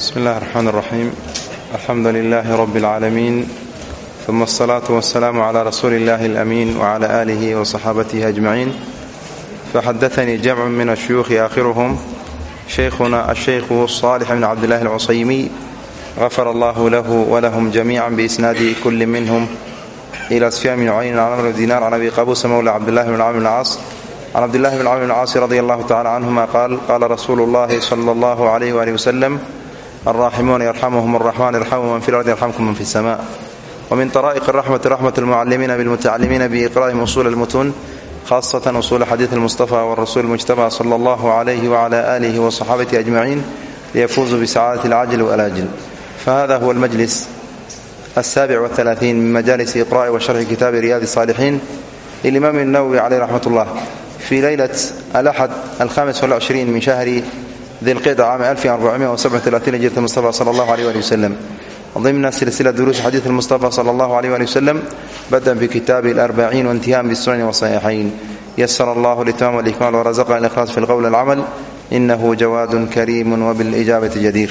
bsmi اllahi الرxmaan الرaxيim alxamdu لilaahi rb اlcaalamiin ثuma الصlaaة والسlاam عlى rasuuli اllahi الأmiin وعlى آlih وصxaabatihi أجmaciin faxadaثnii jamc min الshuyuuخi aakhiruhm shaykhuna الshaykhu صالح bn cabdillahi الcusaymiy غafar allah lahu wlahm jamiica bإsnaadi kuli minhm إlى sfyan bn cuynin can amr dinar can abi qabusa mowla cabdillahi bn cmr bn caas can cabdillahi bn cmr bn caasi radi allahu tacala canhuma qaal qaala rasuulu اllahi slى اllah عlyh wali wslm alraaximuuna yarxamuhum الraxman yarxamu man fi lardi yarxamkum man fi الsma wmin طrائq الraxmati raxmat اlmucalimiina bاlmutacalimiina biiqra'ihim usul اlmutun khasatan usul xadiid اlmustafa wاrasul mujtaba slى اllah عlyh wعlى آlih وصxaabatihi أجmaciin liyafuuzuu bsacaadat اlcajl wاlajl fahada huwa اlmajlis السابع والثلاثين من مجالس إقراء وشرح كتاب رياض الصالحين للإمام النووي عليه رحمة الله في ليلة الأحد الخامس والعشرين من شهر ذي القعدة عام 1437 هجرة المصطفى صلى الله عليه وآله وسلم ضمن سلسلة دروس حديث المصطفى صلى الله عليه وآله وسلم بدءا بكتاب الأربعين وانتهاء بالسنن والصحيحين يسر الله الإتمام والإكمال ورزقنا الإخلاص في القول والعمل إنه جواد كريم وبالإجابة جدير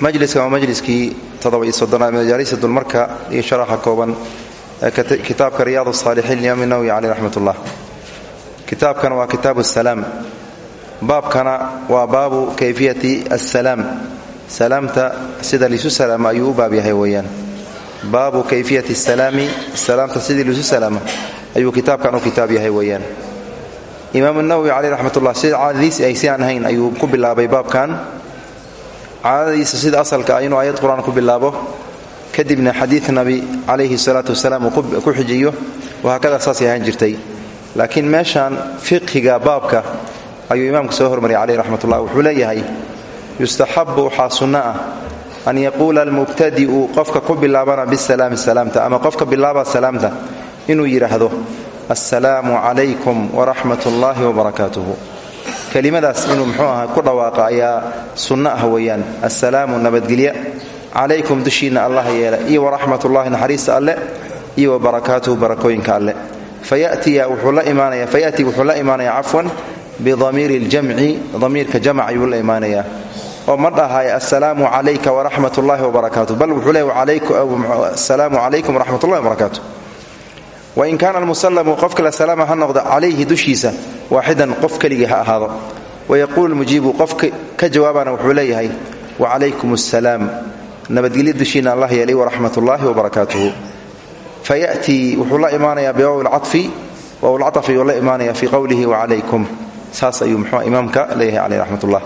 majliska waa majliskii toddoba iyo soddonaad majaalisa dulmarka iyo sharaxa kooban kitaabka riyaad saalixiin limaam nawowi caleyh raxmat ullah kitaabkana waa kitaabu salaam baabkana waa baabu kayfiyati assalaam. Salaamta sida liisu salaama ayuu u baab yahay weeyaan. Baabu kayfiyati salaami salaamta sidii liisu salaama ayuu kitaabkan u kitaab yahay weeyaan. Imaam nawowi caleyh raxmat ullah sida caadadiisi ay si aan ayuu ku bilaabay baabkan. Caadadiisa sida asalka ah inuu ayad qur'aan ku bilaabo kadibna xadiid nabi calayhi salaatu wasalaam uu ku xijiyo wahaakada saasay ahaan jirtay. Laakiin meeshaan fiqhiga baabka ayuu imaamku soo hormariyay caleyh raxmatullah wuxuu leeyahay yustaxabu waxaa sunno ah an yaquula almubtadi'u qofka ku bilaabana bisalaami salaamta ama qofka bilaaba salaamta inuu yidhaahdo assalaamu calaykum waraxmat ullaahi wabarakaatuhu kelimadaas inuu muxuu aha ku dhawaaqa ayaa sunno ah weeyaan. Assalaamu nabadgelya calaykum dushiinna allah yeela iyo waraxmatullahi naxariista alle iyo wabarakaatuhu barakooyinka alle. Fayatiya wuxuu la imaanaya fayatii wuxuu la imaanayaa cafwan bidamiiri ljamci damiirka jamc ayuu la imaanayaa oo ma dhahaya assalaamu calayka waraxmat ullahi wabarakaatu bal wuxuu leey assalaamu calaykum waraxmat ullahi wabarakaatu wain kaana almusallamu qofka la salaama ha noqda calayhi dushiisa waaxidan qof keligii ha ahaado wayaquulu mujiibu qofka ka jawaabana wuxuu leeyahay wacalaykum assalaam nabadgelya dushiina allah yeelay waraxmat ullaahi wabarakaatuhu fayatii wuxuu la imaanayaa biwaw lcafi wawlcafi uu la imaanaya fii qowlihi wacalaykum saas ayuu muxuua ah imaamka leeyahay caleyh raxmatullah.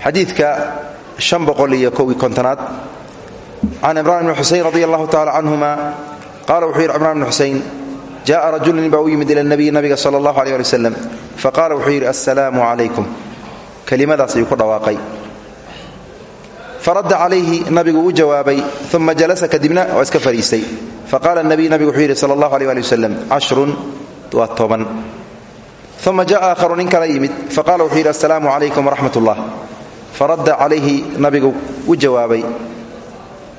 Xadiidka iyo oaad can cimraan ibni xusein radi allahu tacala canhuma qaala wuxuu yidhi cimraan ibni xusein jaءa rajulu nin u yimid ila nabiyi nabiga sala allahu aleh ali wasalam faqaala wuxuu yidhi assalaamu calaykum kelimadaas ku dhawaaqay. Faradda calayhi nabigu u jawaabay uma jalasa kadibna waa iska fariistay. Faqaala nabiy nabigu wuxuu yidhi sala allahu aleh uma jaءa aharu nin kala yimid faqala wuxuu yidhi asalaamu calaykum waraxmat ullah faradda calayhi nabigu u jawaabay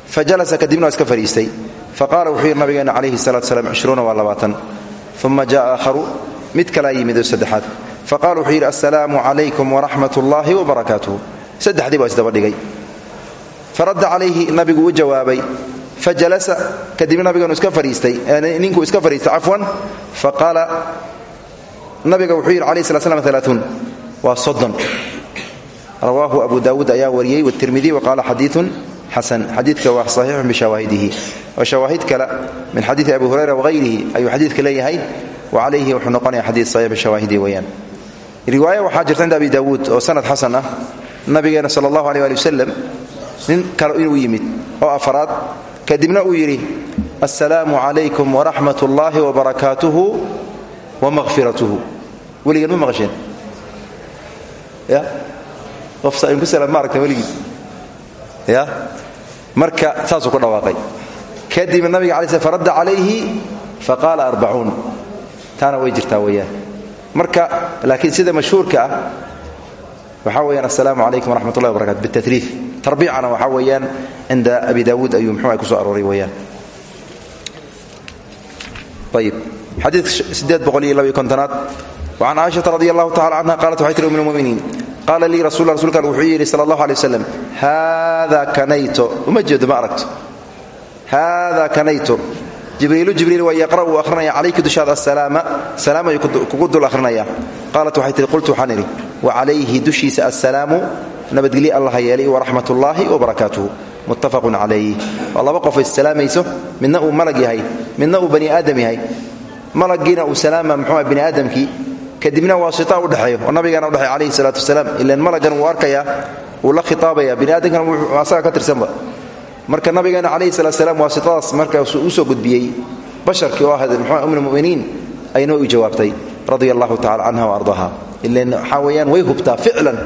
fajalasa kadibna waa iska fadhiistay faqaala wuxuu yidhi nabigeena calayhi salatu slam ishruuna waa labaatan uma jaءa aharu mid kalaa yimid oo saddexaad faqala wuxuu yidhi asalaamu calaykum waraxmat ullaahi wabarakaatuh saddexdii waa isdabadhigay faradda calayhi nabigu u jawaabay fajalasa kadibna nabigeenu iska fadhiistay ninku iska fadhiistay cafwan faqaala nabiga wuxuu yidhi alayh sla slam alaaun waa soddon. Abu daawuud ayaa wariyey wtirmidi waqaala xadiiun xasan. Xadiidka waa saxiixun bishawaahidihi oo shawaahid kale min xadiidi abi hurayra wahayrihi ayuu xadiidka leeyahay. Wa calayhi wuxuu noqonaya xadii saxiix bishawaahidihi weyaan riwaayo waxaa jirta cinda abi daawuud oo sanad xasan ah. Nabigeena sal allahu aleh nin kale inuu yimid oo afraad kadibna uu yidhi assalaamu calaykum waraxmat ullaahi wabarakaatuhu wamaqfiratuhu weligeed ma maqasheen. Ya? Qof sainku salaam ma aragta weligii ya? Marka saasuu ku dhawaaqay. Kadibna nabiga alay sl faradda calayhi faqaala arbacuun. Taana way jirtaa weeyaan. Marka laakiin sida mashhuurka ah waxaa weyaan assalaamu calaykum waraxmat ullahi wabarakatu bitariif tarbiicana waxaa weeyaan cinda abi daawuud ayuu muxuu ku soo arooray weeyaan. Ayib xadiidka sideed boqol iyo labaiyo kontonaad wacan caaishata radi allahu tacala canha qaalat waxay tihi um lmuminiin qaala lii rasul rasulka wuxuu yidhi sal allahu alay waslam haada kanayto uma jeedo ma aragto haada kanayto jibriilu jibriil waa yaqra uu ahrinaya calayka dushaada asalaama salaam ayuu kugu dul ahrinaya qaalat waxay tihi qultu waxaan idhi wa calayhi dushiisa assalaamu nabadgelye allaha yeelay waraxmat ullaahi wabarakaatuhu muttafaqun calayh waa laba qof issalaamayso midna uu malag yahay midna uu bani aadam yahay malaggiina uu salaama muxuu bani aadamkii kadibna waasita udhexeeyo oo nabigaana udhexeey calayhi salaatu wasalaam. Ilan malaggan wuu arkayaa wuu la khitaabaya bani aadamkana wuu asaga ka tirsanba marka nabigeena calayhi salaat salaam waasitadaas markaasuu u soo gudbiyey basharkii oo ahayd muxuu umulmuminiin ayna u jawaabtay radia allahu tacala canha wa ardaaha ilan waxaa weeyaan way hubtaa ficlan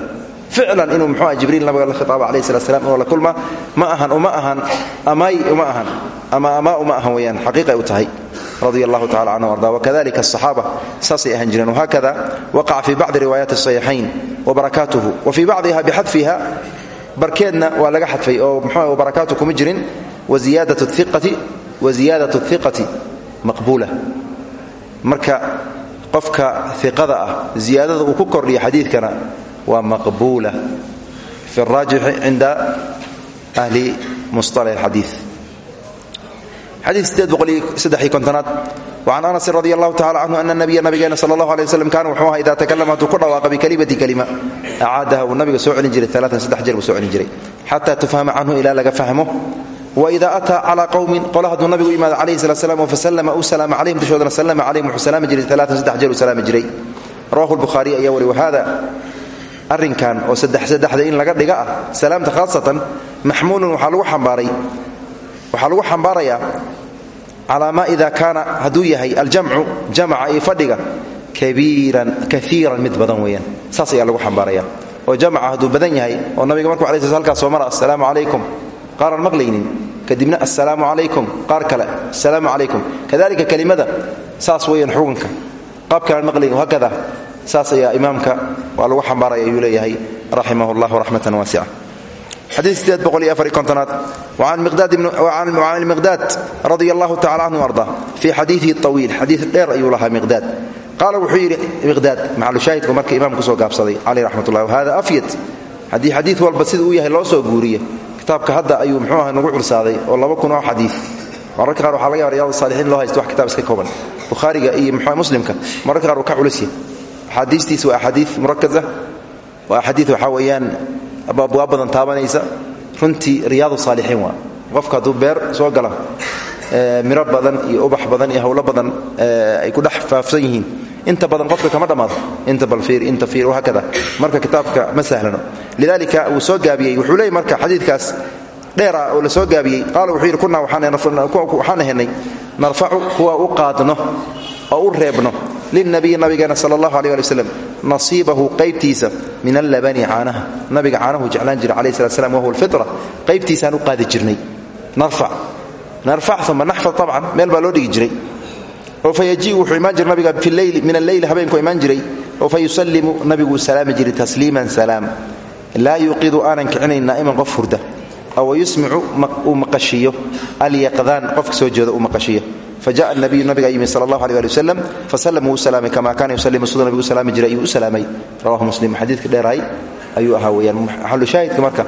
ficlan inuu muxuuah jibriil nabiga la khitaaba calayhi salat slam inuu la kulma ma ahan uma ahan amaay uma ahan ama amaa uma ahan weeyaan xaqiiqay u tahay radia allahu tacala canhu arda wakadalika asaxaaba saasay ahaan jireen wahakada waqaca fi bacdi riwaayaati asaxiixayn wabarakaatuhu wa fii bacdiha bixadfiha barkeedna waa laga xadfay oo mxuu barakaatu kuma jirin waziyaadatu iqati maqbuula marka qofka iqada ah ziyaadada uu ku kordhiyo xadiidkana waa maqbuula fi raajixi cinda ahli musطalax xadii xadiid aad وcan anas radi allahu tacala canhu ana nabiya nabigeena sal allahu alay waslam kaana wuxuu aha ida takalama hadduu ku dhawaaqa bikalimati kalima acaadaha uu nabiga soo celin jiray alaatan saddex jeer buu soo celin jiray xata tufhama canhu ilaa laga fahmo waida ataa cala qowmin qola hadduu nabigu yimaado calayhi salat slam fasalama u salaama calayhim dushoodana salama calayhim wuxuu salaami jiray alaatan saddex jeer uu salaami jiray. Rawahu lbukhaariy ayaa wari wahada arrinkan oo saddexsaddexda in laga dhiga ah salaamta khaasatan maxmuulun waxaa lagu xambaarayaa calaa maa ida kaana hadduu yahay aljamcu jamca iyo fadhiga kaiiran mid badan weyaan saas lagu xambaaraya. Oo jamca hadduu badan yahay oo nabiga markuu ala sl soo mara assalaamu calaykum qaar aan maqlaynin kadibna assalaamu calaykum qaar kale assalaamu calaykum. Kadalika kelimada saas weeyaan xukunka. Qaab kale aan maqlaynin hakada saas ayaa imaamka waa lagu xambaaraya ayuu leeyahay raximah llah raxmatan waasica an miqdaad radi allahu tacala canhu arda fii xadiiihi awiil xadii dheer ayuu lahaa miqdaad. Qaala wuxuu yidhi miqdaad maxalushaahidku marka imaam ku soo gaabsaday caleyh raxmatullah wahada afyad. Haddii xadiid walba sida uu yahay loo soo guuriye kitaabka hadda ayuu mxuu aha nagu cursaaday oo laba kun oo xadii mararka qaar waxa laga riyad saalixiin loo haysto wax kitaab iska kooban bukhaariga iyo muslimka mararka qaar uu ka culusya axaadiistiis waa axaadii murakasa waa axaadii waxaa weeyaan abwaab taabanaysa. Runtii riyaadu saalixiin waa. Qofka hadduu soo gala miro badan iyo ubax badan iyo hawlo badan ay ku dhex yihiin. Inta badan qofka kama dhammaado inta balfiir inta fiir wahakada marka kitaabka ma sahlano. Lidalika wuu soo gaabiyey. Wuxuu leeyay marka xadiidkaas dheera oo la soo gaabiyey. Qaala wuxuu yidhi kunaa waxaan ahenay narfacu kuwa u qaadno oo u reebno lilnabiyi nabigeena sal allahu aleh ali wslam nasiibahu qaybtiisa min allabani caanaha nabiga caanahu jeclaan jira calayh salat slam wahuwa alfitra qaybtiisaan u qaadi jirnay narfac uma naxfad tabcan meel baa loo dhigi jiray oo fa yajiu wuxuu imaan jiray nabiga min alleyli habeenku imaan jiray oo fa yusallimu nabiguu salaami jiray tasliiman salaam laa yuuqidu aanan kicinayn naa'iman qof hurda aw yusmicu uu maqashiyo alyaqdaan qofka soo jeeda uu maqashiyo fajaءa nabiyu nabiga yimi sal اllah alيه ali waslm faslm wuu salaamay kama kaana yusalimu siduu nabigu salaami jiray ayuu u salaamay rawahu muslim xadiidka dheeraay ayuu ahaa weyaan maxalu shaahidka marka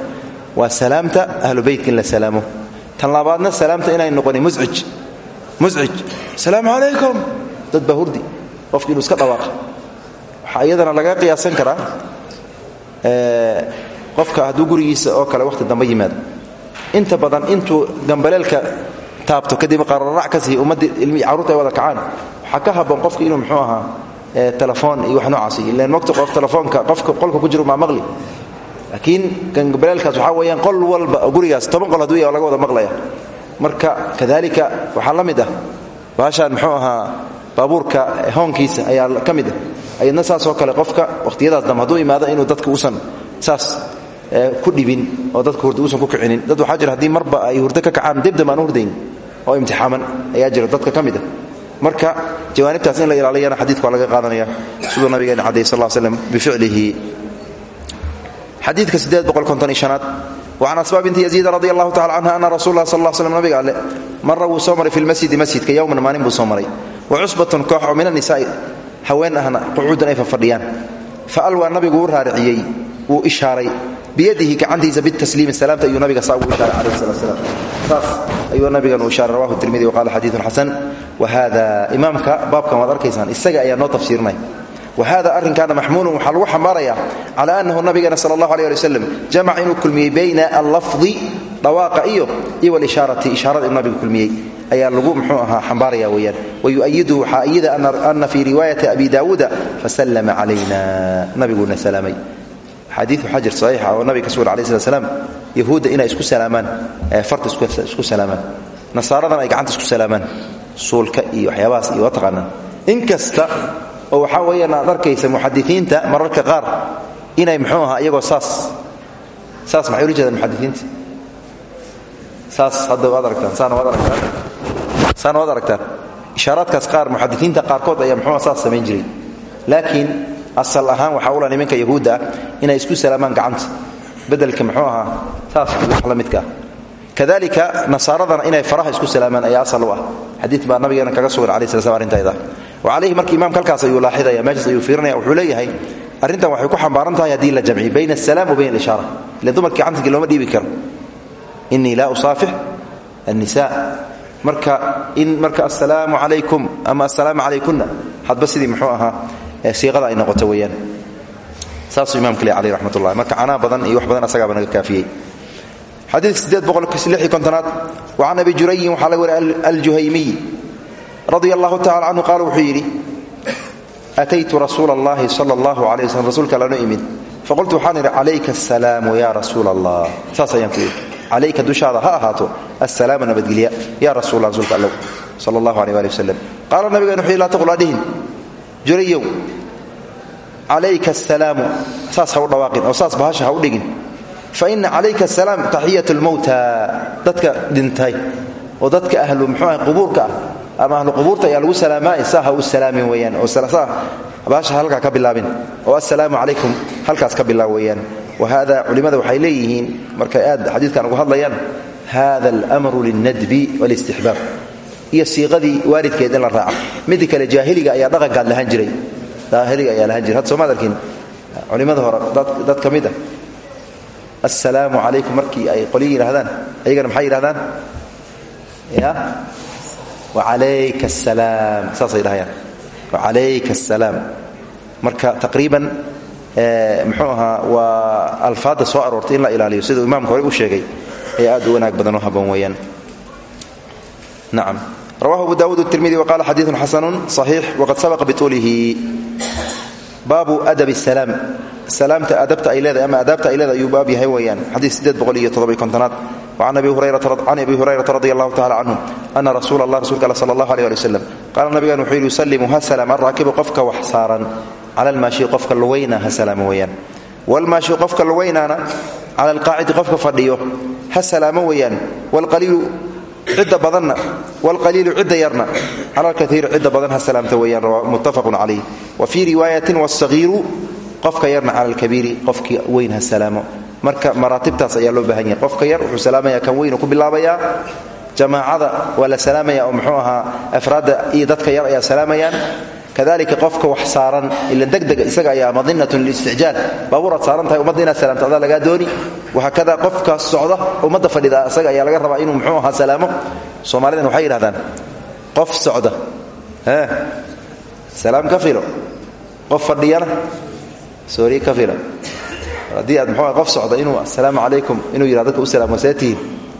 waa salaamta ahlu beytka in la salaamo tan labaadna salaamta inay noqonin muscij muscij asalaamu calaykum dad baa hurdi qofki inuu iska dhawaaqa waxaa iyadana laga qiyaasan karaa qofka hadduu gurigiisa oo kale wakhti dambe yimaado inta badan intuu gambaleelka taabto kadib qararac ka siiy ilmihii carruurta ay wada kacaan. Waxaa ka habboon qofka inuu muxuu ahaa telefoon iyo wax noocaas ilan mogta qof telefoonka qofka qolka ku jiro maa maqli. Laakiin gambaleelkaas waxaa weeyaan qol walba gurigaas toban qol yahay laga wada maqlaya marka kadalika waxaa la mid ah baashaan muxuu ahaa baabuurka hoonkiisa ayaa ka mid ah. Ayadna saasoo kale qofka wakhtiyadaas dambe hadduu inuu dadka uusan saas ku dhibin oo dadka hurda uusan ku kicinin. Dad waxaa jira haddii marba ay hurdo ka kacaan dibdam aan hurdayn oo imtixaaman ayaa jira dadka ka ah. Marka jawaanibtaas in la ilaaliyana xadiidka laga qaadanaya siduu nabigeena cadayy sal slam bificlihi. Xadiidka aad وcan asbaa binti yaziid radi allahu tacala canha ana rasul lah sal l slm nabiga alle mara wuu soo maray fi lmasjidi masjidka yowman maalin buu soo maray. Wa cusbatun koox oo min annisaai haween ahna qucuudan ay fafadhiyaan. Fa alwaa nabigu u raariciyey ishaaray biyadihi gacantiisa bitasliimi salaamta ayuu nabiga saa ugu ishaaray calayhi salatu salaam saas ayuu nabigan uu ishaaray rawahu tirmidi waqala xadiidun xasan. Wa hada imaamka baabkan waad arkaysaan isaga ayaa noo tafsiirinaya wahada arrinkaana maxmuulun waxaa lagu xambaaraya cala annahu nabigeena sala allahu aleh ali waslem jamac inuu kulmiyey bayna allafdi dhawaaqa iyo iyo walishaarati ishaarada inuu nabigu kulmiyey. Ayaa lagu mxuu ahaa xambaaraya weyaan wayuayiduhu waxaa ayida ana fii riwaayati abi daawuuda fasallama calayna. Nabiguuna salaamay xadiiu xajir saxiixa oo nabiga sugan alai slat slam yahuudda inay isku salaamaan farta isku salaamaan nasaaradana ay gacanta isku salaamaan suulka iyo waxyaabahaas iyo waa taqaanaan inkasta oo waxaa weeyaan aad arkaysa mararka qaar inay mxuu ahaa iyagoo saas saas maxay ula jeedaan saas hadda waad aragtaan saana waad aragtaan saana waad aragtaan. Ishaaraadkaas qaar muxadisiinta qaarkood ayaa mxuuha saas samayn jiray. Laakiin asal ahaan waxaa ula nimanka yahuudda ah inay isku salaamaan gacanta. Bedelka mxuu ahaa saas wax la midka. Kadalika nasaaradana inay faraha isku salaamaan ayaa asal u ah. Xadiid baa nabigeena kaga sugan alai sla slam arrintayda alayhi marka imaamka halkaas ayuu laaxidaya meeshaas ayuu fiirinaya wuxuu leeyahay arrintan waxay ku xambaaran tahay haddii la jamciy bayna asalaam wa bayna alishaara. Ile dumarkii gacantanki looma dhiibi karo. Inii laa usaafix annisa marka in marka assalaamu calaykum ama assalaamu calaykunna hadba sidii muxuu ahaa siiqada ay noqoto weeyaan. Saasuu imamka le aleyh raxmat ullahi marka canaa badan iyo wax badan asagaaba naga kaafiyey. Xadiidka sideed boqolkii kontonaad wa can abi jurayin waxaa laga wariy aljuhaymiy radi allahu tacala canhu qaal wuxuu yidhi ataytu rasuula allahi sala allahu alay waslm rasuulka lanu imid faqultu waxaan idhi calayka asalaamu ya rasuula allah saas ayaan ku yidhi calayka ha ahaato assalaamu nabadgelya ya rasuula rasuulka allow sala allahu aleh ali wasalam qaala taqul adhihin jurayow calayka asalaamu saas ha u dhawaaqin oo saas bahasha ha u dhigin. Fa ina calayka asalaam taxiyat lmowta dadka dhintay oo dadka ahlu muxuu ah qubuurka ama ahlu qubuurta ayaa lagu salaamaa saa u salaamin weyaan oo baasha halkaa ka bilaabin oo assalaamu calaykum halkaas ka bilaab weyaan wa hada culimmada waxay leeyihiin markay aad xadiidkan ugu hadlayaan hada almru lilnadbi walistixbaab iyo siiqadii waalidkeed la raaco. Midda kale jaahiliga ayaa dhaqankaad lahaan jiray. Jaahiliga ayaa lahaan jiray. Arkin? Culimmada hore dad ka mid ah. Assalaamu markii ay qolyi yidhahdaan ayagana maxay yidhahdaan ya? Wacalayka asalaam. Saasay dhahayaan wacalayka asalaam. Marka taqriiban muxuu ahaa waa soo aroortay in la ilaaliyo. Siduu imaamka hore u sheegay. Ee aad u wanaag badan oo haboon weeyaan nacam rawahu abu dawud tirmidi waqaala xadiiun xasanun saxiix waqad sabaqa bituulihi baabu adabi salaam salaamta adabta ay leedahay ama aadaabta ay leedahay ayuu baab yahay weeyaan. Xadiis sideed boqol iyo toddoby kontonaad. Can abi hurayrata radi allahu tacala canhu ana rasuul allah rasulka al sal allah aleh ali waslem qaala nabigan wuxuu yidhi yusalimu ha salaam alraakibu qofka wax saaran. Cala almaashi qofka luweyna ha salaamo weeyaan. Wlmaashi qofka luweynaana cala alqaacidi qofka fadhiyo ha salaamo weeyaan. Wlqaliilu cidda badanna wlqaliilu cidda yarna. Cala alkaiiri cidda badan salaamta weeyaan muttafaqun calayh wa fii riwaayatin wاsagiiru qofka yarna cala alkabiiri qofkii weyn ha salaamo. Marka maraatibtaas ayaa loo baahan yahay. Yar wuxuu salaamaya kan weynu ku bilaabayaa jamaacada waa la salaamaya oo muxuu dadka yar ayaa salaamayaan kadalika qofka wax saaran ila degdega isaga ayaa madinatun lilisticjaal baabuuraad saaran tahay ummadda inaad salaamto adaa lagaa dooni. Qofka socda ummadda fadhida isaga ayaa laga rabaa inuu muxuu ahaa salaamo. Soomaalidan waxay yidhahdaan qof socda salaam ka qof fadhiyana sooriye ka filo. Haddii mxuu qof socda inuu assalaamu calaykum inuu yidhah u salaamo seetihiin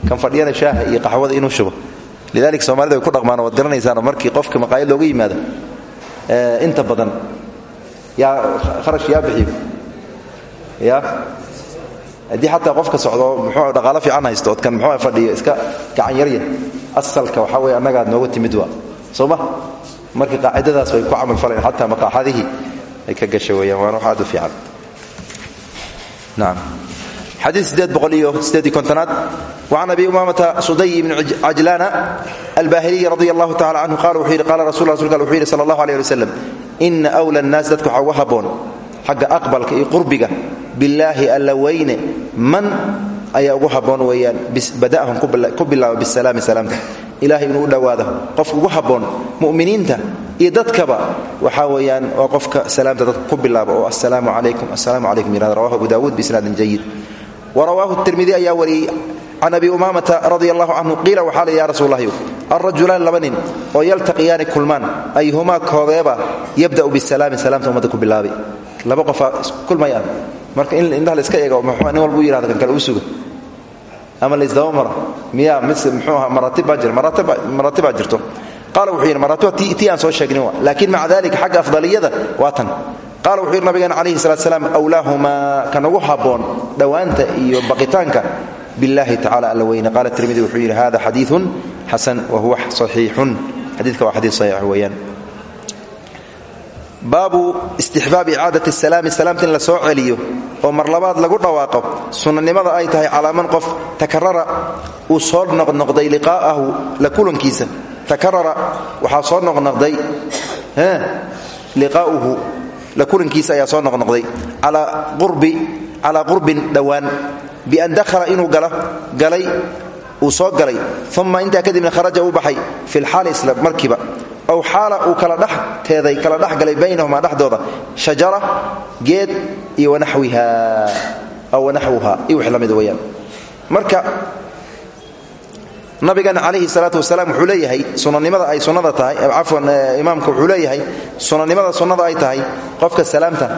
kan fadhiyana shaaha iyo qaxwada inuu shubo. Lidalik soomaalida ku dhaqmaan waad markii qofka maqaayad looga yimaado inta badan. Yaa kharash yaa bixiyo ya. Haddii xataa qofka socdo muxuu dhaqaalo fiican haysto ood kan muxuu fadhiyo iska gacan yarya asalka waxaa weeye annagaad nooga timid waa. Soo ma? Marka qaacidadaas way ku camal falayn xataa maqaaxadihii ay ka gasha weeyaan waana wax aad u fiican. Xadii sideed boqol iyo sideedii kontonaad. Wacan abi umaamata suday ibni cajlaana albahiliyi radi allahu tacala canhu qala wuxuu yidhi qala rasul rasulka wuxuu yidhi sala allahu aleh ali wasalam ina wla annaas dadka waxaa uga habboon xagga aqbalka iyo qurbiga billaahi alla weyne man ayaa ugu habboon weeyaan inuu u dhowaado ugu habboon mu'miniinta iyo dadkaba waxaa weeyaan waa qofka salaamta dadka ku bilaaba oo assalaamu calaykum assalaamu calaykum yirahda rawahu abu daawuud biisnaadin jayid warawaahu tirmidi ayaa wariyey can abi umaamata radi allahu canhu qiila waxaa lay ya rasuul lahyu alrajulaan laba nin oo yaltaqiyaani kulmaan ayhumaa koodeeba yabda'u bisalaami salaamta ummadda ku bilaabay laba qofaa kulmayaan marka in indhaha la iska eego nin walba kan kale u ama laysdaba mara miyaa mise mxuu aha maraatib baa jira maraatib baa jirto qaala wuxuu yidhi soo sheegnin wa laakiin maca dalika afdaliyada waa tan qaala wuxuu yidhi nabigeena calayhi iyo baqitaanka billahi tacala alla weyne. Qaala tirmidi wuxuu yidhi hada xadiiun xasan wa huwa saxiixun. Xadiidka waa xadiid saxiix weeyaan. Baabu istixbaab icaadat salaami salaamta la soo oo mar labaad lagu dhawaaqo sunnanimada ay tahay calaaman qof takarara uu soo noqnoqday liqaa'ahu la kulankiisa. Takarara waxaa soo noqnoqday liqaa'uhu la kulankiisa ayaa soo noqnoqday calaa qurbin dhowaan bian dakhala inuu galay uu soo galay. Uma intaa kadibna kharaja uu baxay fi lxaali isla markiiba. Aw xaala uu kala dhexteeday kala dhexgalay baynahumaa dhexdooda. Shajara geed iyo wanaxwiha aw wanaxwuha iyo wix la mid marka nabigan calayhi salaatu wasalaam wuxuu sunanimada ay sunnada tahay cafwan imaamka wuxuu leeyahay sunanimada sunnada ay tahay qofka salaamta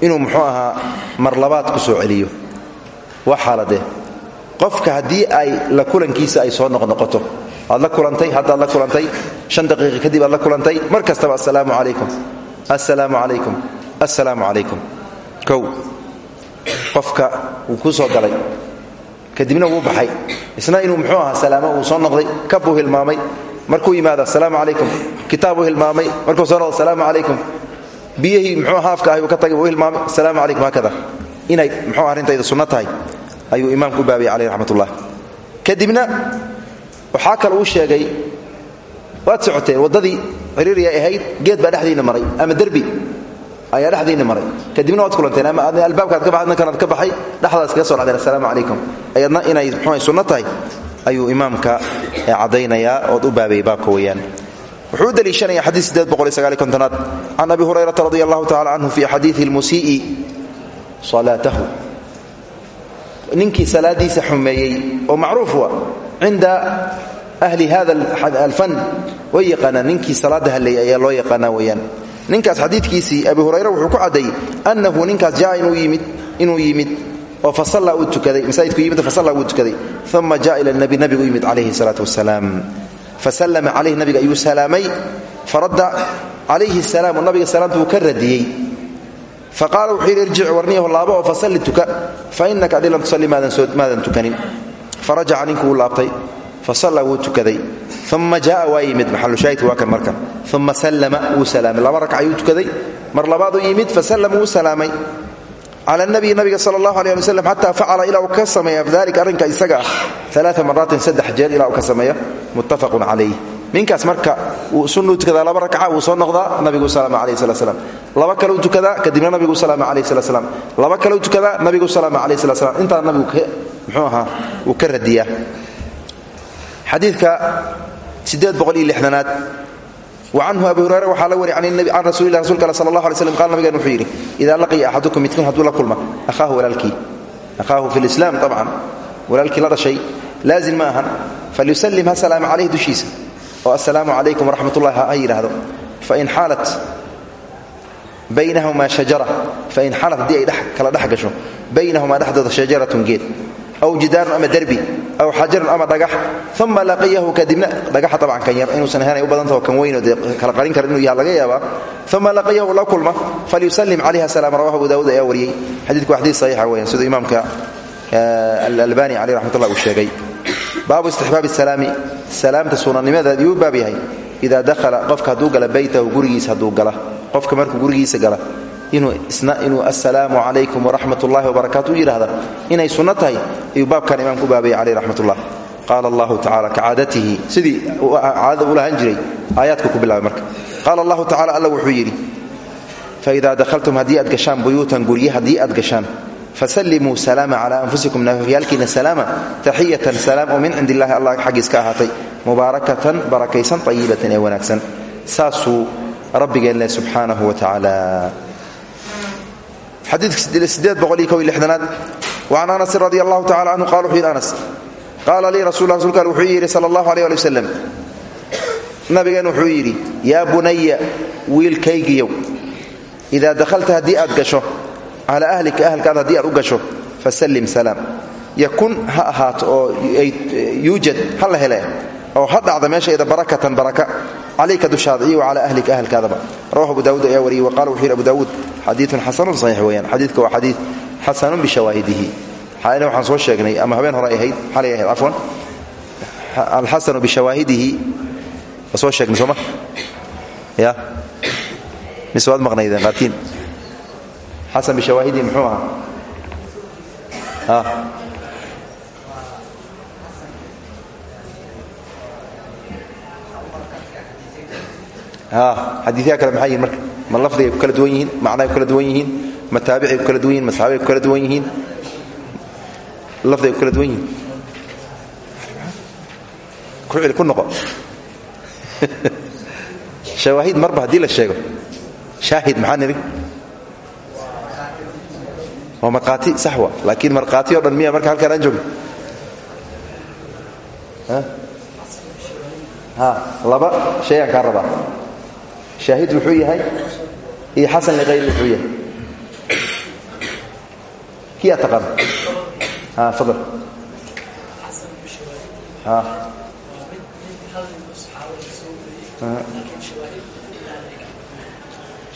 inuu muxuu ahaa mar labaad ku soo celiyo waa xaaladee qofka haddii ay la kulankiisa ay soo noqnoqoto aad la kulantay haddaad la kulantay shan daqiiqa kadib aad la kulantay mar kastaba assalaamu calaykum. Assalaamu calaykum. Assalaamu kow qofka wuu kuu soo galay. Kadibna wuu baxay. Isna inuu muxuu ahaa salaamo uu soo noqday kabbuu hilmaamay. Markuu yimaado assalaamu calaykum. Kitaabuu hilmaamay. Markuu soo noqdo assalaamu calaykum. Biyihii muxuu haafka ahay uu ka tagay wuu hilmaamay. Assalaamu calaykum haakada. Inay muxuu arrintayda sunno tahay ayuu imaamku u baabiyay caleyh raxmatullah. Kadibna waxaa kale uu sheegay waad socoteen waddadii ciriiriya ahayd geed baa dhexdiinna maray ama derbi ayaa dhexdiinna maray. Kadibna waad kulanteen ama albaabkaad ka baxay kanaad ka baxay dhexdaas kaga soo dhacdeen assalaamu calaykum. Ayadna inay muxuu sunno tahay? Ayuu imaamka caddaynayaa ood u baabayay baabka weeyaan. Wuxuu u deliishanaya xadiis aad can abi hurayrata radi allahu tacala canhu fi xadiidi lmusii'i salaatahu ninkii salaadiisa xumeeyey oo macruuf wa cinda ahli hada alfan way yaqaanaan. Ninkii salaada ayaa loo yaqaanaa weyaan ninkaas xadiidkiisii abi hurayre wuxuu ku caddeeyey annahu ninkaas jaa inuu yimid oo fasalla uu tukaday masaajidku yimid fasalla wuu tukaday. Uma jaa ila nabi nabigu yimid calayhi salaatu wasalaam fasallama calayhi nabiga ayuu salaamay. Faradda calayhi salaam nabiga salaamta radiyey faqaala wuxuu yidhi irjic warniyaho laabo oo fasalli tuka fa innaka adi lam tusalli maadan tukanin. Farajaca ninkuu laabtay fasalla wuu tukaday uma jaaa waa yimid maxalushaahidka waa kan marka. Uma sallama wuu salaamay. Laba ragc ayuu tukaday mar labaaduu yimid fasallama wuu salaamay. Cala nabiyi nabiga sal allahu aleh ali waslam xataa facala ilaa uu ka sameeya dalika arrinka isaga ah alaa maraatin saddex jeer ilaa uu ka sameeya muttafaqun calayh ninkaas marka wuu sunnuu tukadaa laba rakca wuu soo noqdaa nabigu alayh sala slam laba kale u tukadaa kadibna nabigu alayh sala slam laba kale u tukadaa nabigu alayh sala slam intaa nabigu muxuu ahaa wuu ka radiyaa. Xadiidka sideed boqol iyo lixdanaad. Wacanhu abi hurayra waxaa la wari can rasuli lah rasulka sal allah alay slam qala nabigan wuxuu yidhi idaa laqiya axadukum midkiin hadduu la kulma ahaahu walaalkii ahaahu fi lislaam abcan walaalkii la dhashay laazim ma ahan falyusallim ha salaama calayh dushiisa oo assalaamu calaykum waraxmat ullahi ha yidhaahdo. Fain xaalat baynahumaa shajara fain xaalat haddii ay kala dhex gasho baynahumaa dhexdooda shajaratun geed aw jidaarun ama derbi aw xajarun ama dhagax uma laqiyahu kadibna dhagaxa tabcan kan yar inuusan ahayn ay u badantaho kan weynoo dee kala qarin kara inuu yaha laga yaabaa uma laqiyahu la kulma falyusallim calayha salaam rawahu abu daawuud ayaa wariyey. Xadiidku waa xadiid saxiixa weyan siduu imaamka alalbani caleyh raxmatullah uu sheegay. Baabu istixbaabi salaami salaamta sunanimadeed yuu baab yahay idaa dakhala qofka hadduu gala beytahu gurigiisa hadduu gala. Qofka markuu gurigiisa gala inuu inuu assalaamu calaykum waraxmat ullahi wabarakaatu u yidhahda inay sunno tahay ayuu baabkan imaamku baabayay caleyh raxmatullah. Qaala allahu tacala kacaadatihi sidii caadada u lahaan jiray aayaadku ku bilaabay marka. Qaala allahu tacala alla wuxuu yidhi faidaa dakhaltum haddii aad gashaan buyuutan gurye haddii fasallimuu salaama calaa anfusikum nafafyaalkiina salaama taxiyatan salaam oo min cindi illahi allah xaggiis ka ahaatay mubaarakatan barakaysan ayibatan ee wanaagsan. Saasuu rabbigeen leh subxaanahu wa tacaala. Xadiidka aad waan anasin radi allahu tacala canhu qala wuxuu yidhi anas qaala lii rasul rasulka al wuxuu yidhi sala allahu aleh ali wasalam nabigeen wuxuu yidhi yaa bunaya wiilkaygiyow idaa dakhalta haddii aad gasho calaa ahlika ahalkaada haddii aad u gasho fasallim salaam. Yakun ha ahaato oo yuujad ha la oo ha dhacda meeshayda barakatan baraka. Calayka dushaada iyo calaa ahlika ahalkaadaba rawahu abu daawuud ayaa wariyey waqala wuxuu yidhi abu daawuud xadiiun xasanun saxiix weeyaan. Xadiidka waa xadiid xasanun bishawaahidihi. Xaalina waxaan soo sheegnay ama habeen hore ahayd xalay ahayd. Cafwan alxasanu bishawaahidihi. Waa soo sheegnay sooma ya. Mise waad maqnaydeen xasan bishawaahidihi muxuu ahaa xadiiyaa kale maxay yihiin marka ma lafdigay ku kala duwan yihiin macnaay ku kala duwan yihiin ma taabicay ku kala duwan yihiin ma saxaabay ku kala duwan yihiin lafdigay ku kala duwan yihiin ku celi ku noqo shawaahid marba haddii la sheego shaahid maxaa nidhi waa markhaati saxwa. Laakiin markhaati o dhan miya marka halkaan aan joogno laba shayaan kaa rabaa. Shaahid wuxuu yahay? Iyo xasan liqayri wuxuu yahay? Kii aad taqaano fadal.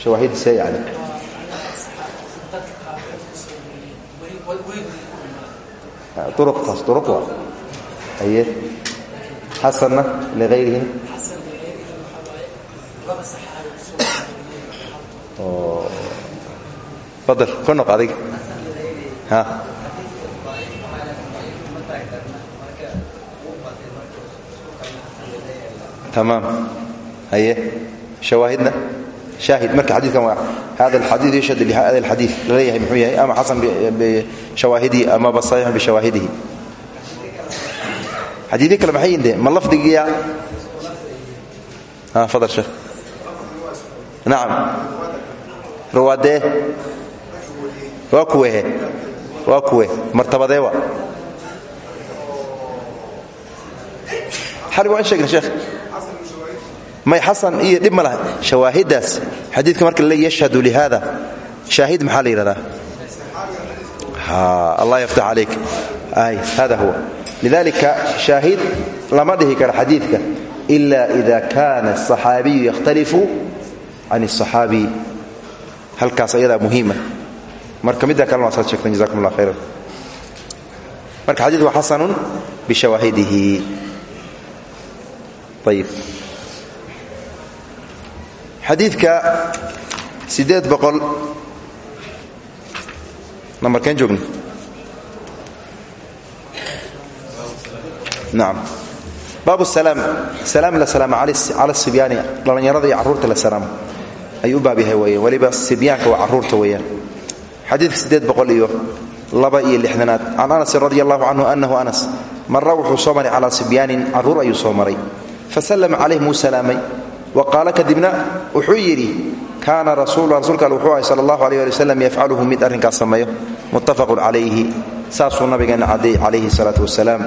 Shawaahid see uruqtaas uruq waa aye xasanna liqayrihina fadal ku noq adiga tamaam haye shawaahidna marka xadiidkan waa hada alxadiid yashhad lihada alxadiid la leeyahay muxuu yahay? Ama xasan bishawaahidihi amaba saxiix bishawaahidihi xadiidyo kale maxay de ma lafdigiya fadal sheekh nacam rawaadee waa kuwehe waa kuwe. Martabadee wa xali waa in sheegna sheekh may xasan iyo dhib ma laha. Shawaahiddaas xadiidka marka lale yashhadu lihada shaahid maxaa la yidhahdaa? Allah yaftax calayk. Ay hada huwa. Lidalika shaahid lama dhihi karo xadiidka ila ida kana asaxaabiyu yakhtalifu can asaxaabi halkaas ayadaa muhiima. Marka midda kalena waa saad sheegteen jazakum allah khayran. Marka xadiid waa xasanun bishawaahidihi ayib xadiidka siddeed boqol. Nambarkeen joogna nacam baabu salaam. Salaam la salaamo cala sibyaani. Dhallinyarada iyo carruurta la salaamo ayuu u baab yahay weeyaan weliba sibyaanka waa carruurta weeyaan. Xadiidka siddeed iyo laba iyo lixdanaad. Can anasin radi allahu anas marra wuxuu soo maray calaa sibyaanin carruur ayuu soo maray. Fasallama calayhim wa qaala kadibna wuxuu yidhi kaana rasuulu rasuulka al wuxuu ahay sala allahu aleh ali wasalam yafcaluhu mid arrinkaas sameeyo muttafaqun calayhi saasuu nabigeena caddeey calayhi salaatu wasalaam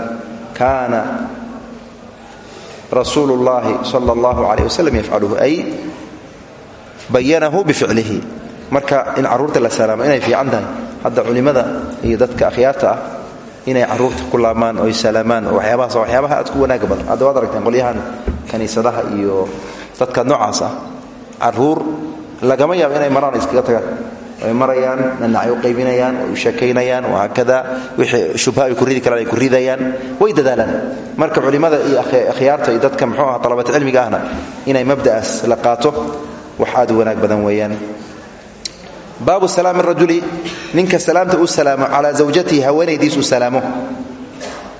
kaana rasuulu llahi sala allahu aleyh wasalam yafcaluhu ay bayanahu bificlihi. Marka in carruurta la salaamo inay fiican tahay hadda culimmada iyo dadka akhyaarta ah inay carruurta ku laamaan oy salaamaan oo waxyaabahaas waxyaabaha aad ku wanaaga badan. Hadda waad aragteen qolyahan kaniisadaha iyo dadka noocaas ah carruur lagama yaabo inay maraan iskaga tagaan. Ay marayaan nanacay u qaybinayaan way u sheekaynayaan wahaakada wixii shubha ku ridi karaan ay ku ridayaan. Way dadaalaan. Marka culimmada iyo akhyaarta iyo dadka muxuu aha talabat cilmiga ahna inay mabda'aas la qaato wax u wanaag badan weeyaan baabu salaami rajuli ninka salaamta uu salaamo calaa zawjatihi haweenaydiisuu salaamo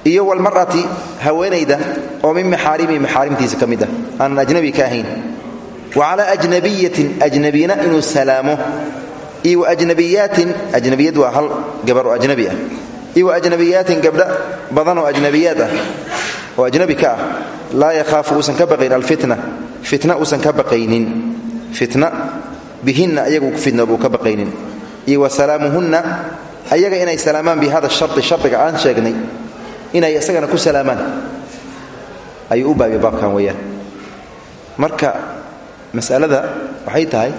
iyo walmar'ati haweenayda oo min maxaarimihi maxaarimtiisa ka mid ah. Ajnabi ka wa calaa ajnabiyatin ajnabina inuu salaamo. Iyo waajnabiyaatin ajnabiyad waa hal gabar oo ah. Iyo waajnabiyaatin gabdha badan oo ajnabiyaad ah oo ajnabi ka ah. Ka baqayn alfitna. Fitna uusan ka baqaynin. Fitna bihinna ayagu uu ka baqaynin. Iyo wa salaamuhunna ayaga inay salaamaan bi hada shari shardiga aan sheegnay inay isagana ku salaamaan. Ayuu u baabiyay baabkan weeyaan. Marka masalada waxay tahay